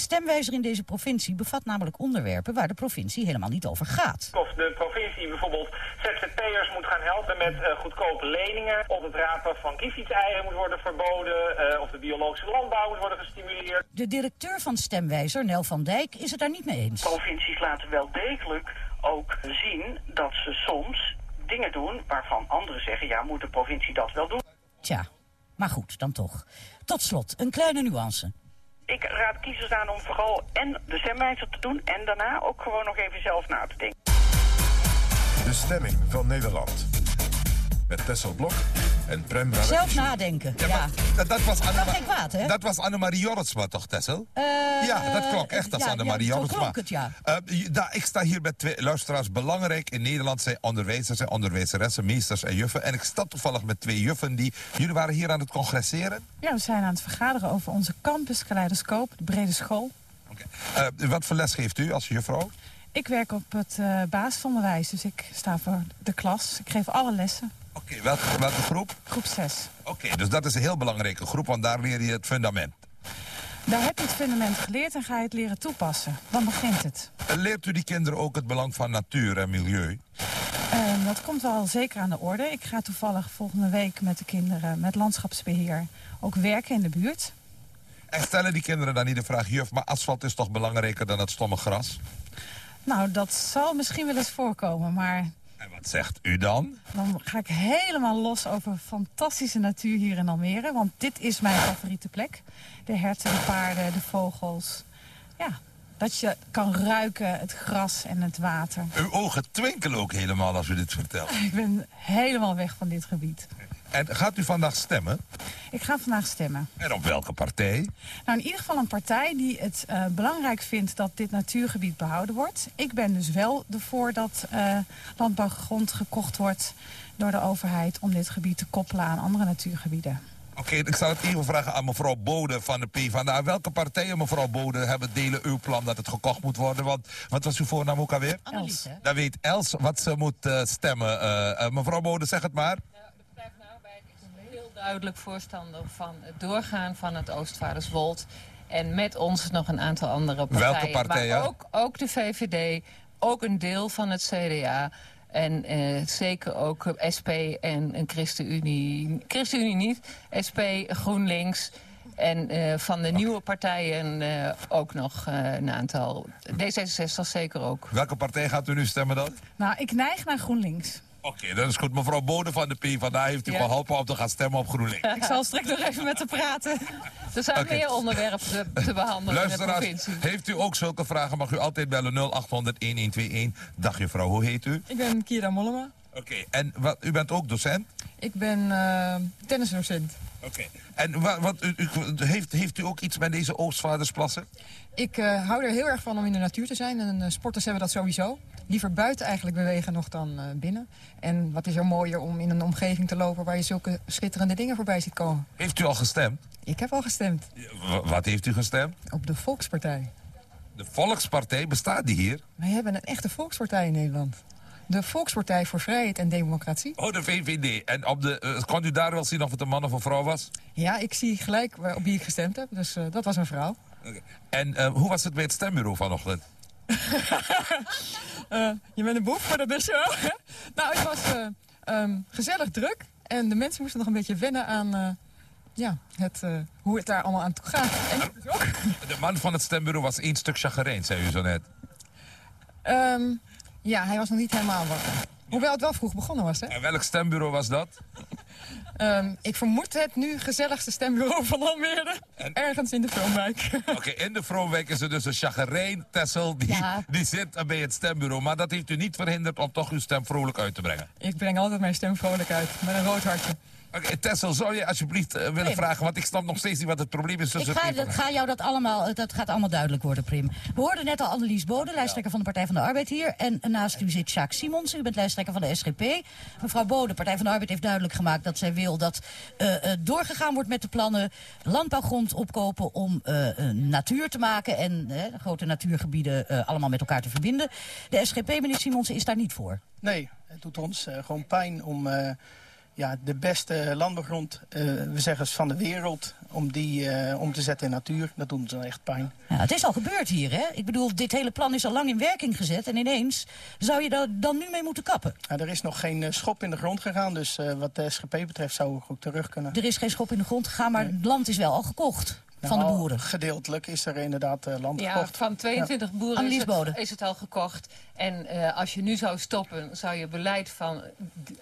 S22: Stemwijzer in deze provincie bevat namelijk onderwerpen waar de provincie helemaal niet over gaat.
S20: Of de provincie bijvoorbeeld ZZP'ers moet gaan helpen met uh, goedkope leningen, of het rapen van kiefietseieren moet worden verboden, uh, of de biologische landbouw moet worden gestimuleerd.
S22: De directeur van Stemwijzer, Nel van Dijk, is het daar niet mee eens.
S26: Provincies laten wel degelijk ook zien dat ze soms dingen doen waarvan anderen zeggen, ja, moet de provincie dat wel doen?
S22: Tja, maar goed, dan toch. Tot slot, een kleine nuance.
S26: Ik raad kiezers aan om vooral en de stemwijzer te doen... en daarna ook gewoon nog even zelf na te denken.
S1: De stemming van Nederland. Met Tessel Blok en Prem.
S22: Zelf nadenken, ja. ja.
S23: Dat, dat, was Anne
S22: geen kwaad, hè?
S23: Dat was Annemarie Jorritsma toch, Tessel?
S22: Uh,
S23: ja, dat klonk echt als
S22: ja,
S23: Annemarie
S22: ja,
S23: Jorritsma.
S22: het, ja.
S23: Uh, da, ik sta hier met twee luisteraars. Belangrijk in Nederland zijn onderwijzers en onderwijzeressen, meesters en juffen. En ik sta toevallig met twee juffen die... Jullie waren hier aan het congresseren?
S27: Ja, we zijn aan het vergaderen over onze campuskaleidoscoop, de brede school.
S23: Eh, wat voor les geeft u als juffrouw?
S27: Ik werk op het eh, basisonderwijs, dus ik sta voor de klas. Ik geef alle lessen.
S23: Oké, welke, welke groep?
S27: Groep 6.
S23: Oké, dus dat is een heel belangrijke groep, want daar leer je het fundament.
S27: Daar heb je het fundament geleerd en ga je het leren toepassen. Dan begint het.
S23: Leert u die kinderen ook het belang van natuur en milieu?
S27: Eh, dat komt wel zeker aan de orde. Ik ga toevallig volgende week met de kinderen, met landschapsbeheer, ook werken in de buurt.
S23: En stellen die kinderen dan niet de vraag... juf, maar asfalt is toch belangrijker dan het stomme gras?
S27: Nou, dat zal misschien wel eens voorkomen, maar
S23: En wat zegt u dan?
S27: dan ga ik helemaal los over fantastische natuur hier in Almere. Want dit is mijn favoriete plek. De herten, de paarden, de vogels. Ja, dat je kan ruiken, het gras en het water.
S23: Uw ogen twinkelen ook helemaal als u dit vertelt.
S27: Ik ben helemaal weg van dit gebied.
S23: En gaat u vandaag stemmen?
S27: Ik ga vandaag stemmen.
S23: En op welke partij?
S27: Nou, in ieder geval een partij die het eh, belangrijk vindt dat dit natuurgebied behouden wordt. Ik ben dus wel ervoor dat eh, landbouwgrond gekocht wordt door de overheid om dit gebied te koppelen aan andere natuurgebieden.
S23: Oké, ik zal het even vragen aan mevrouw Bode van de PvdA. Welke partijen, mevrouw Bode, hebben delen uw plan dat het gekocht moet worden? Want wat was uw voornaam ook alweer?
S27: Els.
S23: Dan weet Els wat ze moet eh, stemmen. Mevrouw Bode, zeg het maar.
S28: Duidelijk voorstander van het doorgaan van het Oostvaarderswold. En met ons nog een aantal andere partijen.
S23: Welke partijen?
S28: Maar ook, ook de VVD, ook een deel van het CDA. En eh, zeker ook SP en, en ChristenUnie. ChristenUnie niet, SP, GroenLinks. En eh, van de nieuwe partijen eh, ook nog eh, een aantal. D66 zeker ook.
S23: Welke partij gaat u nu stemmen dan?
S27: Nou, ik neig naar GroenLinks.
S23: Oké, dat is goed. Mevrouw Bode van de PvdA heeft u
S28: Ja.
S23: geholpen om te gaan stemmen op GroenLinks.
S27: Ik zal straks nog even met haar praten.
S28: Er zijn meer onderwerpen te, te behandelen in de
S23: Luisteraars,
S28: provincie.
S23: heeft u ook zulke vragen, mag u altijd bellen 0800-1121. Dag juffrouw, hoe heet u?
S29: Ik ben Kira Mollema.
S23: Oké, en wat, u bent ook docent?
S29: Ik ben eh, tennisdocent.
S23: Oké. En wat, wat, u, u- heeft, heeft u ook iets met deze Oostvaardersplassen?
S29: Ik eh, hou er heel erg van om in de natuur te zijn. En eh, sporters hebben dat sowieso. Liever buiten eigenlijk bewegen nog dan eh, binnen. En wat is er mooier om in een omgeving te lopen... waar je zulke schitterende dingen voorbij ziet komen.
S23: Heeft u al gestemd?
S29: Ik heb al gestemd.
S23: Wat heeft u gestemd?
S29: Op de Volkspartij.
S23: De Volkspartij, bestaat die hier?
S29: Wij hebben een echte volkspartij in Nederland. De Volkspartij voor Vrijheid en Democratie.
S23: Oh, de VVD. En op de, eh, kon u daar wel zien of het een man of een vrouw was?
S29: Ja, ik zie gelijk waar- op wie ik gestemd heb. Dus eh, dat was een vrouw.
S23: En eh, hoe was het bij het stembureau vanochtend? *laughs*
S29: Eh, je bent een boef, maar dat is zo. nou, het was eh, ehm, gezellig druk. En de mensen moesten nog een beetje wennen aan eh, ja, het, eh, hoe het daar allemaal aan toe gaat. En.
S23: De man van het stembureau was één stuk chagrijn, zei u zo net.
S29: Ehm, ja, hij was nog niet helemaal wakker. Hoewel het wel vroeg begonnen was, hè?
S23: En welk stembureau was dat? *laughs*
S29: Ehm, ik vermoed het nu gezelligste stembureau van Almere. Ergens in de Vroomwijk. *laughs*
S23: Oké, in de Vroomwijk is er dus een chagrijn, Tessel, die, die zit bij het stembureau. Maar dat heeft u niet verhinderd om toch uw stem vrolijk uit te brengen.
S29: ik breng altijd mijn stem vrolijk uit, met een rood hartje.
S23: Oké, Tessel, zou je alsjeblieft eh, willen vragen? Want ik snap nog steeds niet wat het probleem is
S22: Ik ga, dat, ga jou dat allemaal, dat gaat allemaal duidelijk worden, Prim. We hoorden net al Annelies Bode, lijsttrekker van de Partij van de Arbeid hier. En naast u zit Jacques Simons, u bent lijsttrekker van de SGP. Mevrouw Bode, Partij van de Arbeid, heeft duidelijk gemaakt dat zij wil dat eh, eh, doorgegaan wordt met de plannen. Landbouwgrond opkopen om eh, eh, natuur te maken en eh, grote natuurgebieden eh, allemaal met elkaar te verbinden. De SGP, meneer Simons, is daar niet voor.
S30: Nee, het doet ons eh, gewoon pijn om eh, ja, de beste landbouwgrond, eh, we zeggen eens van de wereld, om die eh, om te zetten in natuur. Dat doet ons dan echt pijn.
S22: Ja, het is al gebeurd hier, hè? Ik bedoel, dit hele plan is al lang in werking gezet. En ineens zou je daar dan nu mee moeten kappen.
S30: Ja, er is nog geen eh, schop in de grond gegaan, dus wat de SGP betreft zou ik ook terug kunnen.
S22: Er is geen schop in de grond gegaan, maar het land is wel al gekocht van de
S30: Nou,
S22: boeren.
S30: Gedeeltelijk is er inderdaad eh, land
S28: Ja,
S30: gekocht.
S28: van 22
S30: Ja.
S28: boeren is het, is het al gekocht. En eh, als je nu zou stoppen, zou je beleid van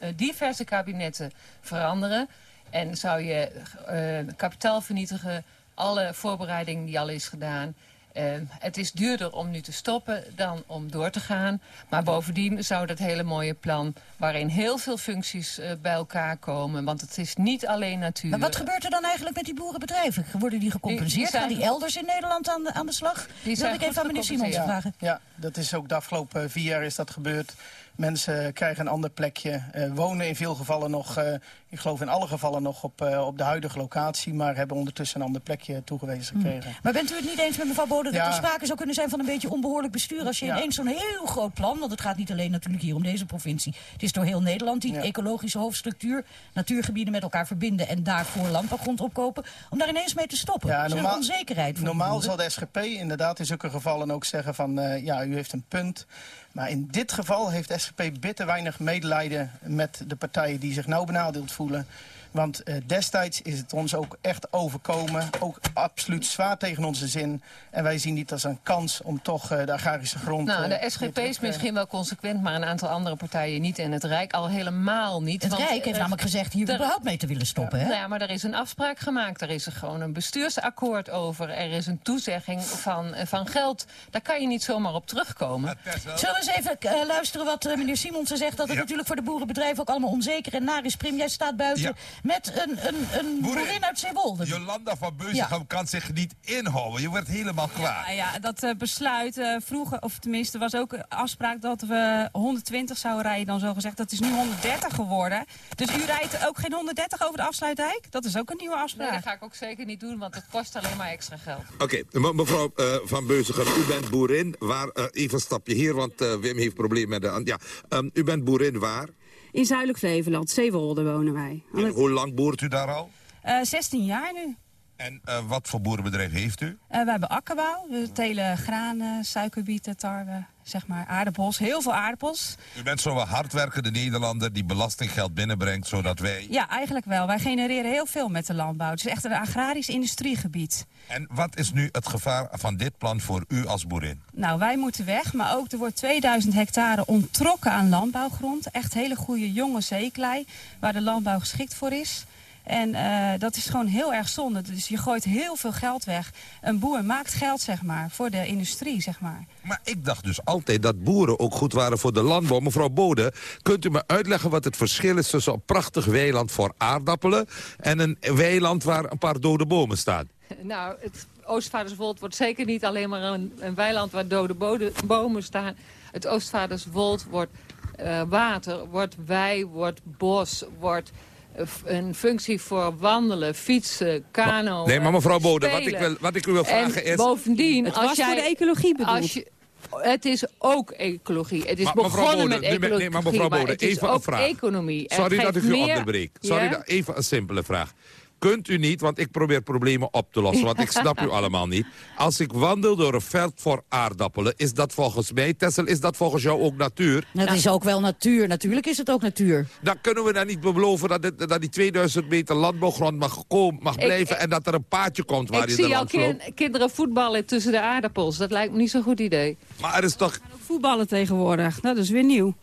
S28: eh, diverse kabinetten veranderen. En zou je eh, kapitaal vernietigen, alle voorbereiding die al is gedaan. Eh, het is duurder om nu te stoppen dan om door te gaan. Maar bovendien zou dat hele mooie plan... waarin heel veel functies eh, bij elkaar komen... want het is niet alleen natuur.
S22: Maar wat gebeurt er dan eigenlijk met die boerenbedrijven? Worden die gecompenseerd?
S28: Die- die zijn-
S22: Gaan die elders in Nederland aan de, aan de slag?
S28: Die
S22: Wil
S28: zijn
S22: ik even aan meneer Simons vragen.
S30: Ja, Dat is ook de afgelopen vier jaar is dat gebeurd. Mensen krijgen een ander plekje, eh, wonen in veel gevallen nog, eh, ik geloof in alle gevallen nog op, eh, op de huidige locatie, maar hebben ondertussen een ander plekje toegewezen
S22: Hm.
S30: gekregen.
S22: Maar bent u het niet eens met mevrouw Bode dat
S30: Ja.
S22: er sprake zou kunnen zijn van een beetje onbehoorlijk bestuur als je
S30: Ja.
S22: ineens zo'n heel groot plan, want het gaat niet alleen natuurlijk hier om deze provincie, het is door heel Nederland die ecologische hoofdstructuur, natuurgebieden met elkaar verbinden en daarvoor landbouwgrond opkopen, om daar ineens mee te stoppen.
S30: Ja, normaal-
S22: onzekerheid. voor
S30: Normaal zal de SGP inderdaad in zulke gevallen ook zeggen van... ja, u heeft een punt. Maar in dit geval heeft SGP bitter weinig medelijden... met de partijen die zich nou benadeeld voelen. Want eh, destijds is het ons ook echt overkomen. Ook absoluut zwaar tegen onze zin. En wij zien dit als een kans om toch eh, de agrarische grond...
S28: Nou,
S30: eh,
S28: de SGP is misschien wel consequent, maar een aantal andere partijen niet. En het Rijk al helemaal niet.
S22: Het
S28: want,
S22: Rijk heeft namelijk gezegd hier
S28: er-
S22: überhaupt mee te willen stoppen. Hè?
S28: Nou ja, maar er is een afspraak gemaakt. Er is er gewoon een bestuursakkoord over. Er is een toezegging van, van geld. Daar kan je niet zomaar op terugkomen.
S22: Zullen we eens even luisteren wat meneer Simonsen zegt... dat het natuurlijk voor de boerenbedrijven ook allemaal onzeker en naar is. Prim, jij staat buiten met een, een, een boerin uit Zeewolde.
S23: Jolanda van Beuzegem kan zich niet inhouden. Je wordt helemaal kwaad.
S31: Ja, ja, dat eh, besluit eh, vroeger, of tenminste was ook een afspraak dat we 120 zouden rijden dan zo gezegd. Dat is nu 130 geworden. Dus u rijdt ook geen 130 over de afsluitdijk? Dat is ook een nieuwe
S28: Nee,
S31: afspraak.
S28: dat ga ik ook zeker niet doen, want het kost alleen maar extra geld.
S23: Oké, me- mevrouw eh, Van Beuzegem, u bent boerin. Waar, eh, even een stapje hier, want eh, Wim heeft problemen met de... hand. Ja, ehm, u bent boerin waar?
S32: In Zuidelijk Flevoland, Zeewolde wonen wij.
S23: En hoe lang boert u daar al?
S31: Eh, 16 jaar nu.
S23: En eh, wat voor boerenbedrijf heeft u?
S31: Eh, we hebben akkerbouw, we telen granen, suikerbieten, tarwe, zeg maar aardappels. Heel veel aardappels.
S23: U bent zo'n hardwerkende Nederlander die belastinggeld binnenbrengt, zodat wij...
S31: Ja, eigenlijk wel. Wij genereren heel veel met de landbouw. Het is echt een agrarisch industriegebied.
S23: En wat is nu het gevaar van dit plan voor u als boerin?
S31: Nou, wij moeten weg, maar ook er wordt 2000 hectare onttrokken aan landbouwgrond. Echt hele goede jonge zeeklei, waar de landbouw geschikt voor is. En eh, dat is gewoon heel erg zonde. Dus je gooit heel veel geld weg. Een boer maakt geld, zeg maar, voor de industrie, zeg maar.
S23: Maar ik dacht dus altijd dat boeren ook goed waren voor de landbouw. Mevrouw Bode, kunt u me uitleggen wat het verschil is tussen een prachtig weiland voor aardappelen... en een weiland waar een paar dode bomen staan? *laughs*
S28: Nou, het Oostvaarderswold wordt zeker niet alleen maar een, een weiland waar dode bode- bomen staan. Het Oostvaarderswold wordt eh, water, wordt wei, wordt bos, wordt een functie voor wandelen, fietsen, kano.
S23: Nee, maar mevrouw Bode, wat ik, wil, wat ik u wil vragen
S28: en
S23: is...
S28: bovendien,
S32: Het
S28: als
S32: was
S28: jij,
S32: voor de ecologie bedoeld.
S28: als je- het is ook ecologie. Het is
S23: Maar
S28: begonnen
S23: Bode,
S28: met
S23: nee, maar-
S28: ecologie,
S23: nee, maar mevrouw Bode,
S28: het is
S23: even een
S28: ook
S23: vraag.
S28: economie.
S23: Sorry dat ik u
S28: meer-
S23: onderbreek. Sorry,
S28: Ja?
S23: dat, even een simpele vraag. Kunt u niet, want ik probeer problemen op te lossen, want ik *laughs* snap u allemaal niet. Als ik wandel door een veld voor aardappelen, is dat volgens mij, Tessel, is dat volgens jou ook natuur?
S22: Het is ook wel natuur. Natuurlijk is het ook natuur.
S23: Dan kunnen we dan niet beloven dat, dit- dat die 2000 meter landbouwgrond mag, komen, mag
S28: Ik-
S23: blijven... en dat er een paadje komt waar
S28: Ik
S23: je
S28: zie
S23: er
S28: al
S23: langs loopt.
S28: kin- kinderen voetballen tussen de aardappels. Dat lijkt me niet zo'n goed idee.
S23: Maar er is toch...
S32: Voetballen tegenwoordig, Nou, dat is weer nieuw.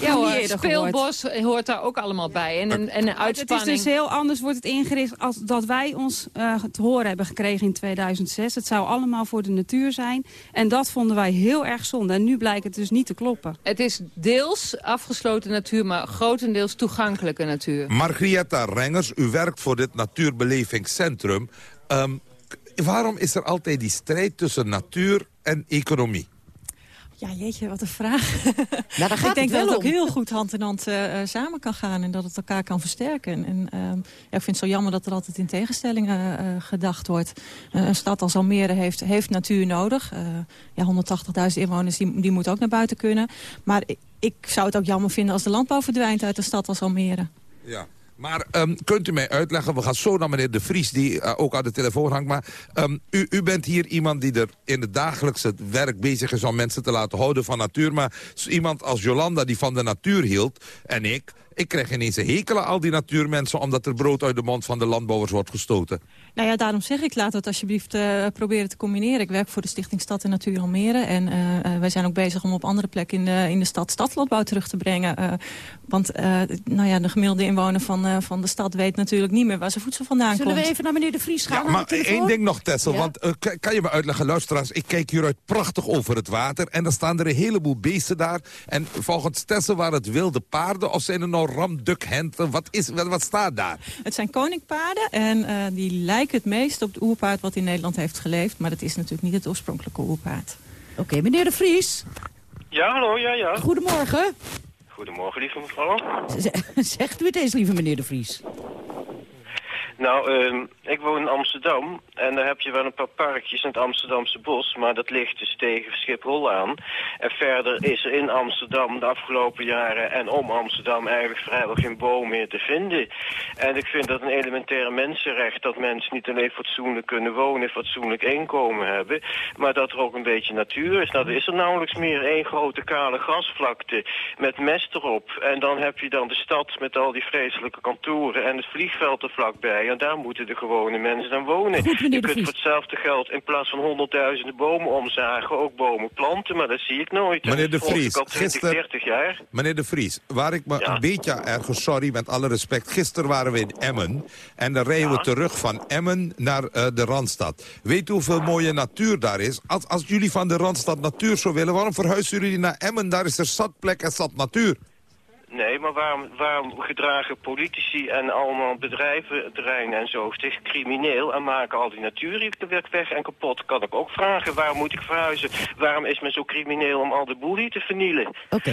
S28: Ja hoor,
S32: gehoord.
S28: speelbos hoort daar ook allemaal bij. En een, en een
S32: Het is
S28: uitspanning.
S32: dus heel anders wordt het ingericht als dat wij ons eh, te horen hebben gekregen in 2006. Het zou allemaal voor de natuur zijn. En dat vonden wij heel erg zonde. En nu blijkt het dus niet te kloppen.
S28: Het is deels afgesloten natuur, maar grotendeels toegankelijke natuur.
S23: Margrietta Rengers, u werkt voor dit natuurbelevingscentrum. Ehm, waarom is er altijd die strijd tussen natuur en economie?
S33: Ja, jeetje, wat een vraag. *laughs*
S22: daar gaat
S33: ik denk
S22: het wel
S33: dat het ook heel goed hand in hand eh, eh, samen kan gaan en dat het elkaar kan versterken. En ehm, ja, ik vind het zo jammer dat er altijd in tegenstellingen eh, gedacht wordt. Een stad als Almere heeft, heeft natuur nodig. Eh, ja, 180.000 inwoners, die, die moeten ook naar buiten kunnen. Maar ik, ik zou het ook jammer vinden als de landbouw verdwijnt uit een stad als Almere.
S23: Ja. Maar ehm, kunt u mij uitleggen, we gaan zo naar meneer De Vries... die eh, ook aan de telefoon hangt. Maar ehm, u, u bent hier iemand die er in het dagelijkse werk bezig is... om mensen te laten houden van natuur. Maar iemand als Jolanda die van de natuur hield, en ik... ik krijg ineens een hekel aan al die natuurmensen... omdat er brood uit de mond van de landbouwers wordt gestoten.
S33: Nou ja, daarom zeg ik, laat het alsjeblieft eh, proberen te combineren. Ik werk voor de Stichting Stad en Natuur Almere. En eh, eh, wij zijn ook bezig om op andere plekken in de, in de stad stadslandbouw terug te brengen. Eh, want eh, nou ja, de gemiddelde inwoner van, eh, van de stad weet natuurlijk niet meer waar zijn voedsel vandaan
S22: Zullen
S33: komt.
S22: we even naar meneer De Vries gaan?
S23: Ja, maar één ding nog, Tessel.
S22: Ja.
S23: Want kan je me uitleggen, luisteraars... ik kijk hieruit prachtig over het water... en dan staan er een heleboel beesten daar. En volgens Tessel waren het wilde paarden... of zijn er nou ramdukhenten? Wat, is, wat, wat staat daar?
S33: Het zijn koninkpaarden en eh, die lijken het meest op het oerpaard wat in Nederland heeft geleefd. Maar dat is natuurlijk niet het oorspronkelijke oerpaard.
S22: Oké, meneer De Vries.
S34: Ja, hallo, ja, ja.
S22: Goedemorgen.
S34: Goedemorgen, lieve mevrouw. *laughs*
S22: Zegt u het eens, lieve meneer De Vries.
S34: Nou, ehm, ik woon in Amsterdam en daar heb je wel een paar parkjes in het Amsterdamse bos, maar dat ligt dus tegen Schiphol aan. En verder is er in Amsterdam de afgelopen jaren en om Amsterdam eigenlijk vrijwel geen boom meer te vinden. En ik vind dat een elementaire mensenrecht dat mensen niet alleen fatsoenlijk kunnen wonen, fatsoenlijk inkomen hebben, maar dat er ook een beetje natuur is. Nou, er is er nauwelijks meer één grote kale grasvlakte met mest erop. En dan heb je dan de stad met al die vreselijke kantoren en het vliegveld er vlakbij. En daar moeten de gewone mensen dan wonen.
S22: Goed,
S34: je kunt voor hetzelfde geld in plaats van honderdduizenden bomen omzagen ook bomen planten, maar dat zie ik nooit.
S23: Meneer De Vries,
S34: al 20,
S23: gisteren-
S34: 30 jaar.
S23: Meneer De Vries, waar ik me een beetje ergens, sorry met alle respect... gisteren waren we in Emmen en dan rijden we terug van Emmen naar eh, de Randstad. Weet u hoeveel mooie natuur daar is? Als, als jullie van de Randstad natuur zo willen, waarom verhuizen jullie naar Emmen? Daar is er zat plek en zat natuur.
S34: Nee, maar waarom, waarom gedragen politici en allemaal bedrijven het terrein en zo zich crimineel en maken al die natuurwerk weg en kapot? Kan ik ook vragen, waarom moet ik verhuizen? Waarom is men zo crimineel om al de boel hier te vernielen?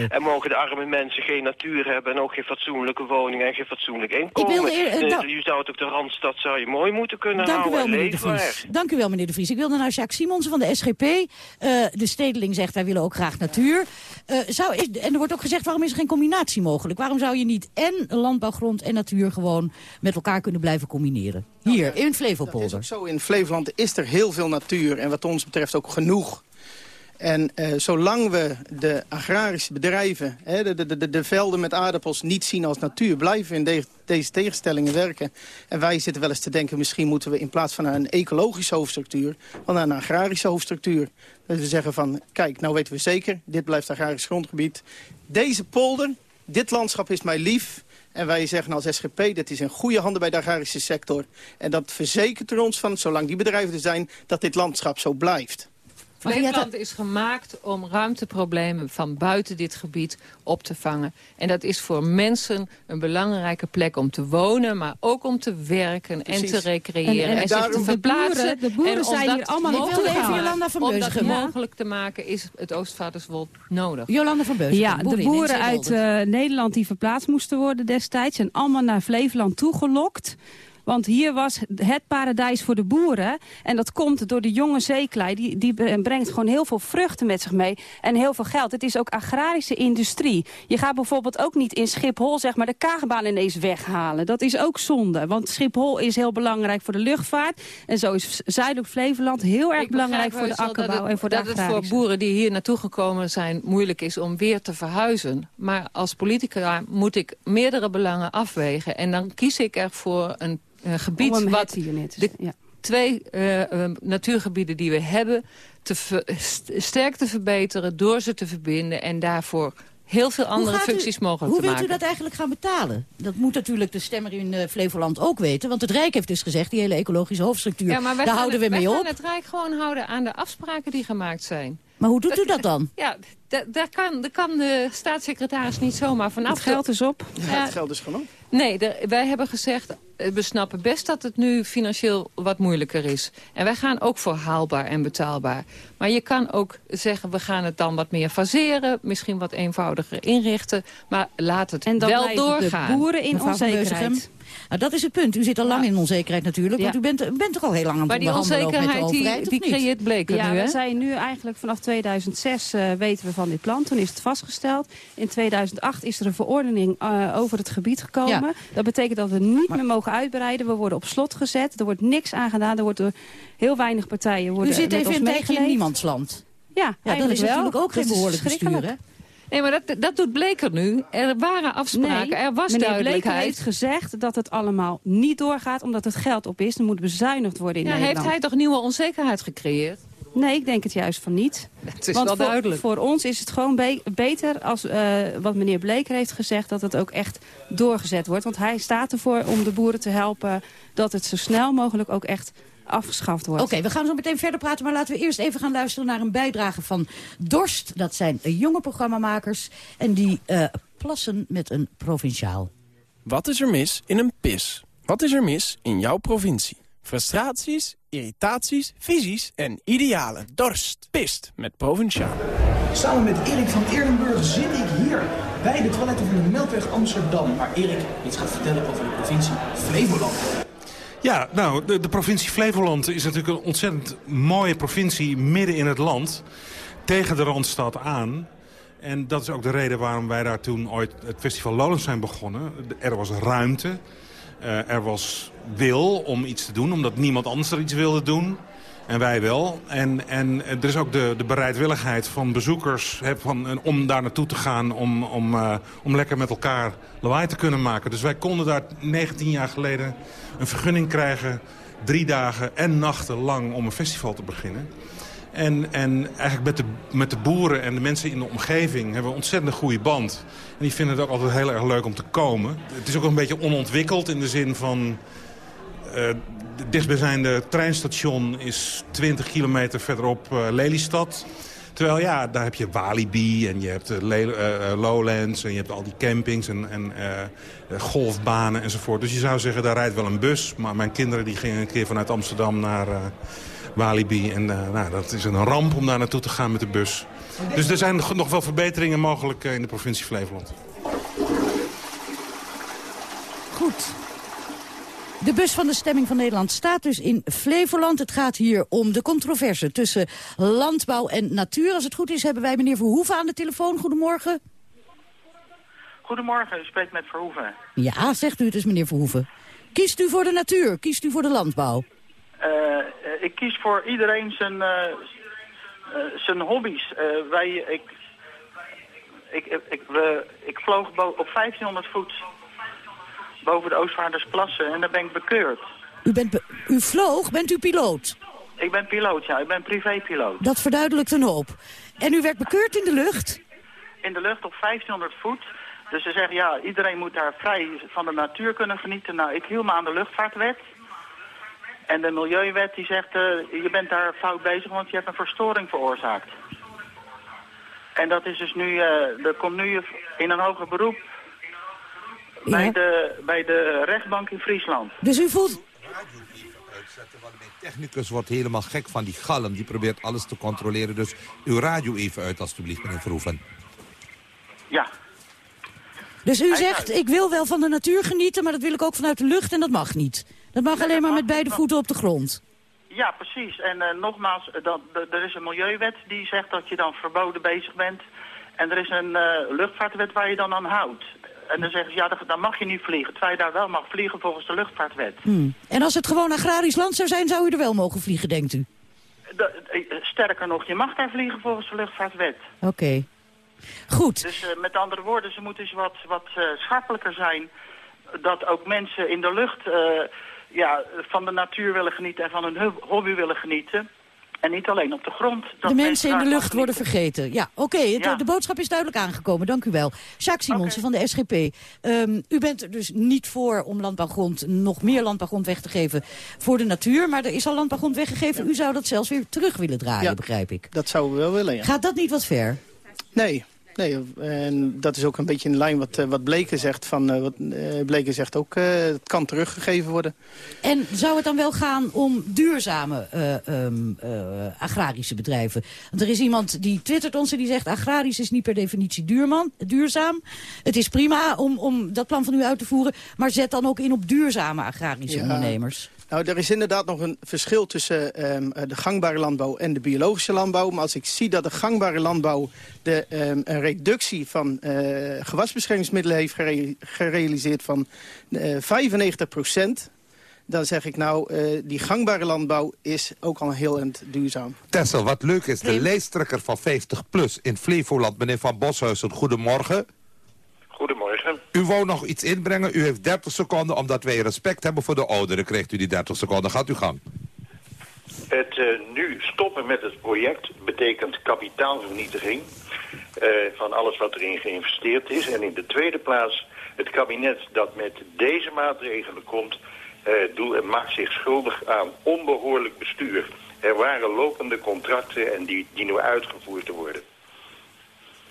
S34: En mogen de arme mensen geen natuur hebben en ook geen fatsoenlijke woning en geen fatsoenlijk inkomen?
S22: wilde Eh, nou-
S34: je zou het ook de Randstad zou je mooi moeten kunnen
S22: Dank u
S34: houden.
S22: wel,
S34: en
S22: meneer De. Vries. Dank u wel, meneer De Vries. Ik wilde naar Jacques Simonsen van de SGP. Eh, de stedeling zegt, wij willen ook graag natuur. Eh, zou, is, en er wordt ook gezegd, waarom is er geen combinatie mogelijk? Waarom zou je niet en landbouwgrond en natuur gewoon met elkaar kunnen blijven combineren? Hier, in
S30: Dat is
S22: Flevopolder.
S30: ook zo. In Flevoland is er heel veel natuur en wat ons betreft ook genoeg. En eh, zolang we de agrarische bedrijven, hè, de, de, de, de velden met aardappels niet zien als natuur... blijven in de- deze tegenstellingen werken. En wij zitten wel eens te denken, misschien moeten we in plaats van naar een ecologische hoofdstructuur... wel naar een agrarische hoofdstructuur. Dat we zeggen van, kijk, nou weten we zeker, dit blijft agrarisch grondgebied. Deze polder, dit landschap is mij lief... En wij zeggen als SGP, dit is in goede handen bij de agrarische sector. En dat verzekert er ons van, zolang die bedrijven er zijn, dat dit landschap zo blijft.
S28: Flevoland is gemaakt om ruimteproblemen van buiten dit gebied op te vangen. En dat is voor mensen een belangrijke plek om te wonen... maar ook om te werken en te recreëren.
S22: En- en
S28: En, zich
S22: daarom-
S28: te
S22: de
S28: verplaatsen.
S22: boeren- de boeren
S28: en
S22: zijn hier allemaal
S28: mogelijk
S22: gaan.
S28: te maken-
S22: Jolanda van
S28: Om dat mogelijk te maken is het Oostvaarderswold nodig.
S22: Jolanda van Beuzegem,
S32: Ja, de
S22: boerin
S32: boeren uit eh, Nederland die verplaatst moesten worden destijds... zijn allemaal naar Flevoland toegelokt. Want hier was het paradijs voor de boeren. En dat komt door de jonge zeeklei. Die, die brengt gewoon heel veel vruchten met zich mee. En heel veel geld. Het is ook agrarische industrie. Je gaat bijvoorbeeld ook niet in Schiphol zeg maar, de kaagbaan ineens weghalen. Dat is ook zonde. Want Schiphol is heel belangrijk voor de luchtvaart. En zo is Zuidelijk Flevoland heel erg belangrijk voor de akkerbouw
S28: dat het,
S32: en voor de
S28: dat het voor boeren die hier naartoe gekomen zijn moeilijk is om weer te verhuizen. Maar als politica moet ik meerdere belangen afwegen. En dan kies ik ervoor een gebied
S32: Om hem
S28: wat de
S32: ja.
S28: twee eh, eh, natuurgebieden die we hebben te st- sterk te verbeteren door ze te verbinden en daarvoor heel veel andere
S22: Hoe u-
S28: functies mogelijk
S22: Hoe
S28: te
S22: wilt
S28: maken.
S22: u dat eigenlijk gaan betalen? Dat moet natuurlijk de stemmer in eh, Flevoland ook weten. Want het Rijk heeft dus gezegd, die hele ecologische hoofdstructuur,
S28: Ja, maar
S22: daar houden
S28: het,
S22: we mee op.
S28: gaan het Rijk gewoon houden aan de afspraken die gemaakt zijn.
S22: Maar hoe doet u dat dan? *laughs*
S28: Ja, da- daar kan, daar kan de staatssecretaris niet zomaar vanaf.
S32: Het geld is op.
S30: Ja, het geld is genoeg.
S28: Nee, wij hebben gezegd, eh, we snappen best dat het nu financieel wat moeilijker is. En wij gaan ook voor haalbaar en betaalbaar. Maar je kan ook zeggen, we gaan het dan wat meer faseren. Misschien wat eenvoudiger inrichten. Maar laat het
S32: En dan
S28: wel
S32: blijven de boeren in onzekerheid.
S22: Nou, dat is het punt. U zit al lang in onzekerheid natuurlijk. Want
S32: Ja.
S22: u bent, bent toch al heel lang aan het
S28: Maar die
S22: onderhandelen ook met de
S28: onzekerheid die,
S22: overheid, of
S28: die
S22: niet?
S28: creëert Bleker
S32: ja,
S28: nu, hè?
S32: we zijn nu eigenlijk vanaf 2006 eh, weten we van dit plan. Toen is het vastgesteld. In 2008 is er een verordening eh, over het gebied gekomen.
S22: Ja.
S32: Dat betekent dat we niet meer mogen uitbreiden. We worden op slot gezet. Er wordt niks aan gedaan. Er wordt door heel weinig partijen worden
S22: U zit even een tijdje in
S32: meegeleefd.
S22: niemandsland.
S32: Ja,
S22: Ja, dat
S32: eigenlijk
S22: is
S32: wel.
S22: natuurlijk ook geen behoorlijk bestuur, hè?
S28: Nee, maar dat, dat doet Bleker nu. Er waren afspraken,
S32: Nee,
S28: er was
S32: meneer Bleker
S28: duidelijkheid.
S32: heeft gezegd dat het allemaal niet doorgaat... omdat het geld op is. Er moet bezuinigd worden in
S28: Ja, heeft
S32: Nederland.
S28: hij toch nieuwe onzekerheid gecreëerd?
S32: Nee, ik denk het juist van niet. *laughs*
S28: Het is
S32: Want
S28: wel
S32: voor,
S28: duidelijk.
S32: voor ons is het gewoon be- beter als eh, wat meneer Bleker heeft gezegd... dat het ook echt doorgezet wordt. Want hij staat ervoor om de boeren te helpen... dat het zo snel mogelijk ook echt afgeschaft wordt.
S22: Oké, we gaan zo meteen verder praten, maar laten we eerst even gaan luisteren naar een bijdrage van Dorst. Dat zijn jonge programmamakers en die eh, plassen met een provinciaal.
S35: Wat is er mis in een pis? Wat is er mis in jouw provincie?
S36: Frustraties, irritaties, visies en idealen. Dorst, pist met Provinciaal.
S35: Samen met Erik van Eerdenburg zit ik hier bij de toiletten van de Melkweg Amsterdam. Waar Erik iets gaat vertellen over de provincie Flevoland.
S37: Ja, nou, de, de provincie Flevoland is natuurlijk een ontzettend mooie provincie midden in het land. Tegen de Randstad aan. En dat is ook de reden waarom wij daar toen ooit het festival Lowlands zijn begonnen. Er was ruimte, uh, er was wil om iets te doen, omdat niemand anders er iets wilde doen. En wij wel. En, en er is ook de, de bereidwilligheid van bezoekers van, om daar naartoe te gaan... Om, om, uh, om lekker met elkaar lawaai te kunnen maken. Dus wij konden daar 19 jaar geleden een vergunning krijgen... drie dagen en nachten lang om een festival te beginnen. En, en eigenlijk met de, met de boeren en de mensen in de omgeving hebben we een ontzettend goede band. En die vinden het ook altijd heel erg leuk om te komen. Het is ook een beetje onontwikkeld in de zin van... Uh, de dichtstbijzijnde treinstation is 20 kilometer verderop uh, Lelystad. Terwijl ja, daar heb je Walibi en je hebt uh, Lowlands en je hebt al die campings en, en golfbanen enzovoort. Dus je zou zeggen, daar rijdt wel een bus. Maar mijn kinderen die gingen een keer vanuit Amsterdam naar Walibi. En nou, dat is een ramp om daar naartoe te gaan met de bus. Dus er zijn nog wel verbeteringen mogelijk in de provincie Flevoland.
S22: Goed. De bus van de stemming van Nederland staat dus in Flevoland. Het gaat hier om de controverse tussen landbouw en natuur. Als het goed is hebben wij meneer Verhoeven aan de telefoon. Goedemorgen.
S38: Goedemorgen, u spreekt met Verhoeven.
S22: Ja, zegt u het eens meneer Verhoeven. Kiest u voor de natuur? Kiest u voor de landbouw?
S38: Uh, ik kies voor iedereen zijn, uh, uh, zijn hobby's. wij, ik, ik, ik, we, ik vloog op 1500 voet boven de Oostvaardersplassen en daar ben ik bekeurd.
S22: U, bent be u vloog? Bent u piloot?
S38: Ik ben piloot, ja. Ik ben privépiloot.
S22: Dat verduidelijkt een hoop. En u werd bekeurd in de lucht?
S38: In de lucht op 1500 voet. Dus ze zeggen, ja, iedereen moet daar vrij van de natuur kunnen genieten. Nou, ik hield me aan de luchtvaartwet. En de milieuwet die zegt, uh, je bent daar fout bezig, want je hebt een verstoring veroorzaakt. En dat is dus nu, uh, er komt nu in een hoger beroep bij, de, bij de rechtbank in Friesland.
S22: Dus u voelt...
S23: technicus wordt helemaal gek van die galm. Die probeert alles te controleren. Dus uw radio even uit, alstublieft, meneer Verhoeven.
S38: Ja.
S22: Dus u zegt, ik wil wel van de natuur genieten... maar dat wil ik ook vanuit de lucht en dat mag niet. Dat mag alleen maar met beide voeten op de grond.
S38: Ja, precies. En uh, nogmaals, dat, er is een milieuwet die zegt dat je dan verboden bezig bent. En er is een uh, luchtvaartwet waar je dan aan houdt. En dan zeggen ze, ja, dan mag je niet vliegen. Terwijl je daar wel mag vliegen volgens de luchtvaartwet.
S22: Hmm. En als het gewoon agrarisch land zou zijn, zou u er wel mogen vliegen, denkt u?
S38: De, sterker nog, je mag daar vliegen volgens de luchtvaartwet.
S22: Oké. Okay. Goed.
S38: Dus uh, met andere woorden, ze moeten eens wat, wat uh, schappelijker zijn. Dat ook mensen in de lucht uh, ja, van de natuur willen genieten en van hun hobby willen genieten. En niet alleen op de grond.
S22: de mensen in de lucht worden vergeten. Ja, oké. Okay, ja. De boodschap is duidelijk aangekomen. Dank u wel. Jacques Simonsen okay. van de SGP. Um, u bent er dus niet voor om landbouwgrond, nog meer landbouwgrond weg te geven voor de natuur. Maar er is al landbouwgrond weggegeven. Ja. U zou dat zelfs weer terug willen draaien, ja, begrijp ik.
S30: Dat zouden we wel willen, ja.
S22: Gaat dat niet wat ver?
S30: Nee, Nee, en dat is ook een beetje in lijn wat, uh, wat Bleken zegt. Van, uh, wat, uh, Bleken zegt ook, het kan teruggegeven worden.
S22: En zou het dan wel gaan om duurzame um, agrarische bedrijven? Want er is iemand die twittert ons en die zegt... agrarisch is niet per definitie duurman, duurzaam. Het is prima om, om dat plan van u uit te voeren... maar zet dan ook in op duurzame agrarische ja. ondernemers.
S30: Nou, er is inderdaad nog een verschil tussen um, de gangbare landbouw en de biologische landbouw. Maar als ik zie dat de gangbare landbouw de um, een reductie van uh, gewasbeschermingsmiddelen heeft gere gerealiseerd van uh, 95 procent dan zeg ik nou, uh, die gangbare landbouw is ook al heel erg duurzaam.
S23: Tessel, wat leuk is, de lijsttrekker van 50PLUS in Flevoland, meneer Van Boshuizen, goedemorgen. U wou nog iets inbrengen. U heeft 30 seconden. Omdat wij respect hebben voor de ouderen, krijgt u die 30 seconden. Gaat u gang.
S39: Het uh, nu stoppen met het project betekent kapitaalvernietiging uh, van alles wat erin geïnvesteerd is. En in de tweede plaats het kabinet dat met deze maatregelen komt... Uh, maakt zich schuldig aan onbehoorlijk bestuur. Er waren lopende contracten en die, die nu uitgevoerd te worden.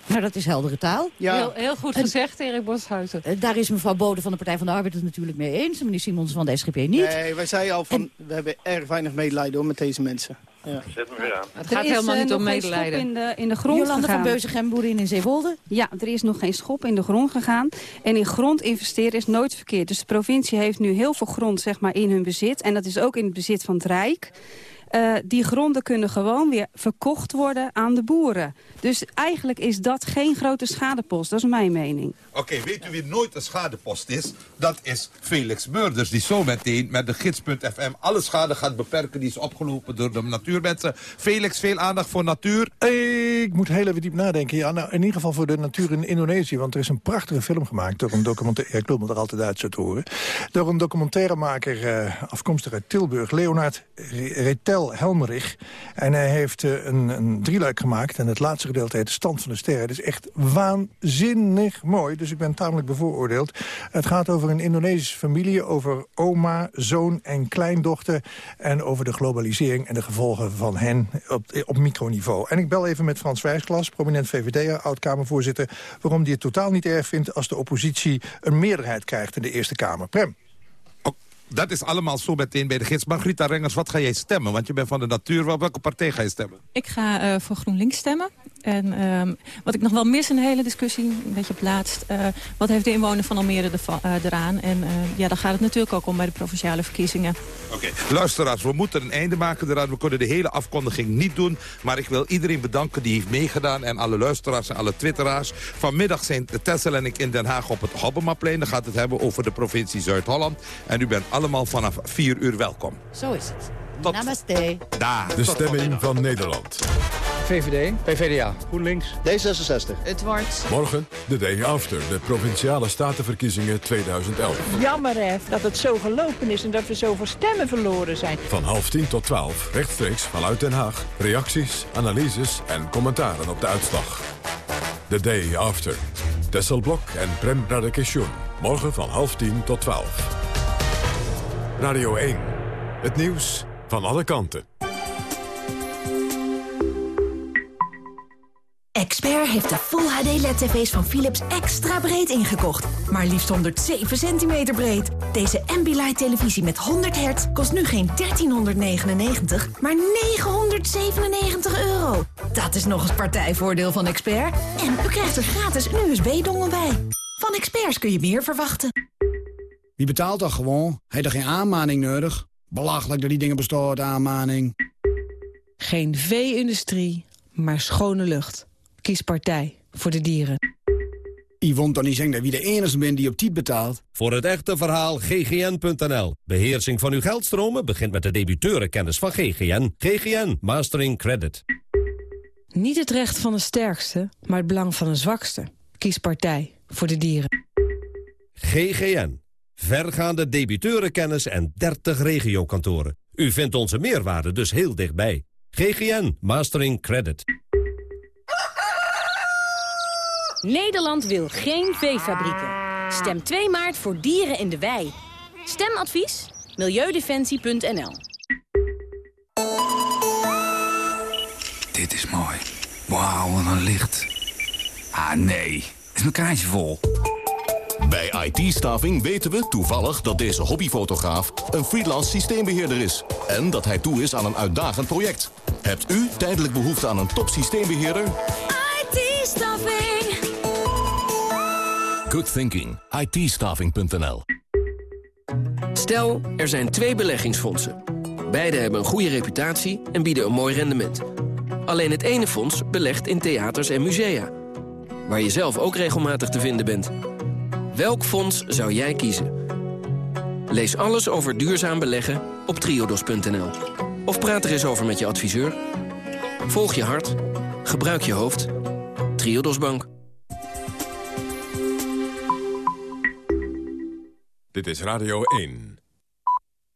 S22: Nou, dat is heldere taal.
S28: Heel, heel goed gezegd, Erik Boshuizen.
S22: Eh, Daar is mevrouw Bode van de Partij van de Arbeid het natuurlijk mee eens. Meneer Simons van de SGP niet.
S30: Nee, wij zeiden al van, we hebben erg weinig medelijden hoor, met deze mensen. Ja.
S39: Zet me weer aan.
S28: Het
S32: Er
S28: gaat
S32: is,
S28: helemaal
S32: eh,
S28: niet om
S32: nog geen schop
S28: medelijden.
S32: in de, in de grond
S22: Jolande van
S32: gegaan.
S22: Beuzegem, boerin in Zeewolde.
S32: Ja, er is nog geen schop in de grond gegaan. En in grond investeren is nooit verkeerd. Dus de provincie heeft nu heel veel grond zeg maar, in hun bezit. En dat is ook in het bezit van het Rijk. Eh, die gronden kunnen gewoon weer verkocht worden aan de boeren. Dus eigenlijk is dat geen grote schadepost. Dat is mijn mening.
S23: Oké, weet u wie nooit een schadepost is? Dat is Felix Beurders, die zo meteen met de gids.fm alle schade gaat beperken die is opgelopen door de natuurmensen. Felix, veel aandacht voor natuur.
S40: Ik moet heel even diep nadenken. Ja, nou, in ieder geval voor de natuur in Indonesië. Want er is een prachtige film gemaakt door een documentaire... Ja, ik loop me er altijd uit zo te horen. Door een documentairemaker uh, afkomstig uit Tilburg. Leonard Retel Helmerich. En hij heeft uh, een, een drieluik gemaakt. En het laatste gedeelte heet De Stand van de Sterren. Het is echt waanzinnig mooi. Dus ik ben tamelijk bevooroordeeld. Het gaat over een Indonesische familie. Over oma, zoon en kleindochter. En over de globalisering en de gevolgen van hen op, op microniveau. En ik bel even met Frans Wijsglas, prominent VVD'er, oud-Kamervoorzitter... waarom hij het totaal niet erg vindt als de oppositie een meerderheid krijgt in de Eerste Kamer. Prem.
S23: Dat is allemaal zo meteen bij de gids. Margrieta Rengers, wat ga jij stemmen? Want je bent van de natuur. Welke partij ga je stemmen?
S33: Ik ga uh, voor GroenLinks stemmen. En uh, wat ik nog wel mis in de hele discussie, een beetje op laatst... Uh, wat heeft de inwoner van Almere uh, eraan? En ja, daar gaat het natuurlijk ook om bij de provinciale verkiezingen.
S23: Oké, okay. luisteraars, we moeten een einde maken eraan. We kunnen de hele afkondiging niet doen. Maar ik wil iedereen bedanken die heeft meegedaan. En alle luisteraars en alle twitteraars. Vanmiddag zijn Tessel en ik in Den Haag op het Hobbemaplein. Dan gaat het hebben over de provincie Zuid-Holland. En u bent allemaal vanaf 4 uur welkom.
S22: Zo is het.
S23: Tot
S22: Namaste.
S23: Daar.
S1: De stemming van Nederland.
S41: VVD, PVDA,
S42: GroenLinks,
S41: D66.
S43: Het wordt...
S1: Morgen, de day after, de Provinciale Statenverkiezingen 2011.
S43: Jammer hè, dat het zo gelopen is en dat we zoveel stemmen verloren zijn.
S1: Van half tien tot twaalf, rechtstreeks vanuit Den Haag. Reacties, analyses en commentaren op de uitslag. The day after. Tessel Blok en Prem Radakeshun. Morgen van half tien tot twaalf. Radio 1. Het nieuws van alle kanten.
S44: Expert heeft de Full HD LED-tv's van Philips extra breed ingekocht. Maar liefst 107 centimeter breed. Deze Ambilight televisie met 100 hertz kost nu geen 1399, maar 997 euro. Dat is nog eens partijvoordeel van Expert. En u krijgt er gratis een USB-dongel bij. Van Experts kun je meer verwachten.
S41: Wie betaalt dat gewoon? Heeft er geen aanmaning nodig? Belachelijk dat die dingen bestaan, aanmaning.
S45: Geen vee-industrie, maar schone lucht. Kies partij voor de dieren.
S41: Yvonne niet zeggen dat wie de enige bent die op tijd betaalt?
S46: Voor het echte verhaal ggn.nl. Beheersing van uw geldstromen begint met de debiteurenkennis van GGN. GGN Mastering Credit.
S45: Niet het recht van de sterkste, maar het belang van de zwakste. Kies partij voor de dieren.
S46: GGN. Vergaande debiteurenkennis en 30 regiokantoren. U vindt onze meerwaarde dus heel dichtbij. GGN Mastering Credit.
S47: Nederland wil geen veefabrieken. Stem 2 maart voor dieren in de wei. Stemadvies? Milieudefensie.nl
S48: Dit is mooi. Wauw, wat een licht. Ah, nee. Is mijn kaartje vol.
S49: Bij IT-staving weten we toevallig dat deze hobbyfotograaf een freelance systeembeheerder is. En dat hij toe is aan een uitdagend project. Hebt u tijdelijk behoefte aan een top systeembeheerder?
S47: IT-staffing.
S49: Good thinking. IT-staffing.nl
S50: Stel, er zijn twee beleggingsfondsen. Beide hebben een goede reputatie en bieden een mooi rendement. Alleen het ene fonds belegt in theaters en musea. Waar je zelf ook regelmatig te vinden bent. Welk fonds zou jij kiezen? Lees alles over duurzaam beleggen op triodos.nl. Of praat er eens over met je adviseur. Volg je hart. Gebruik je hoofd. Triodos Bank.
S1: Dit is Radio 1.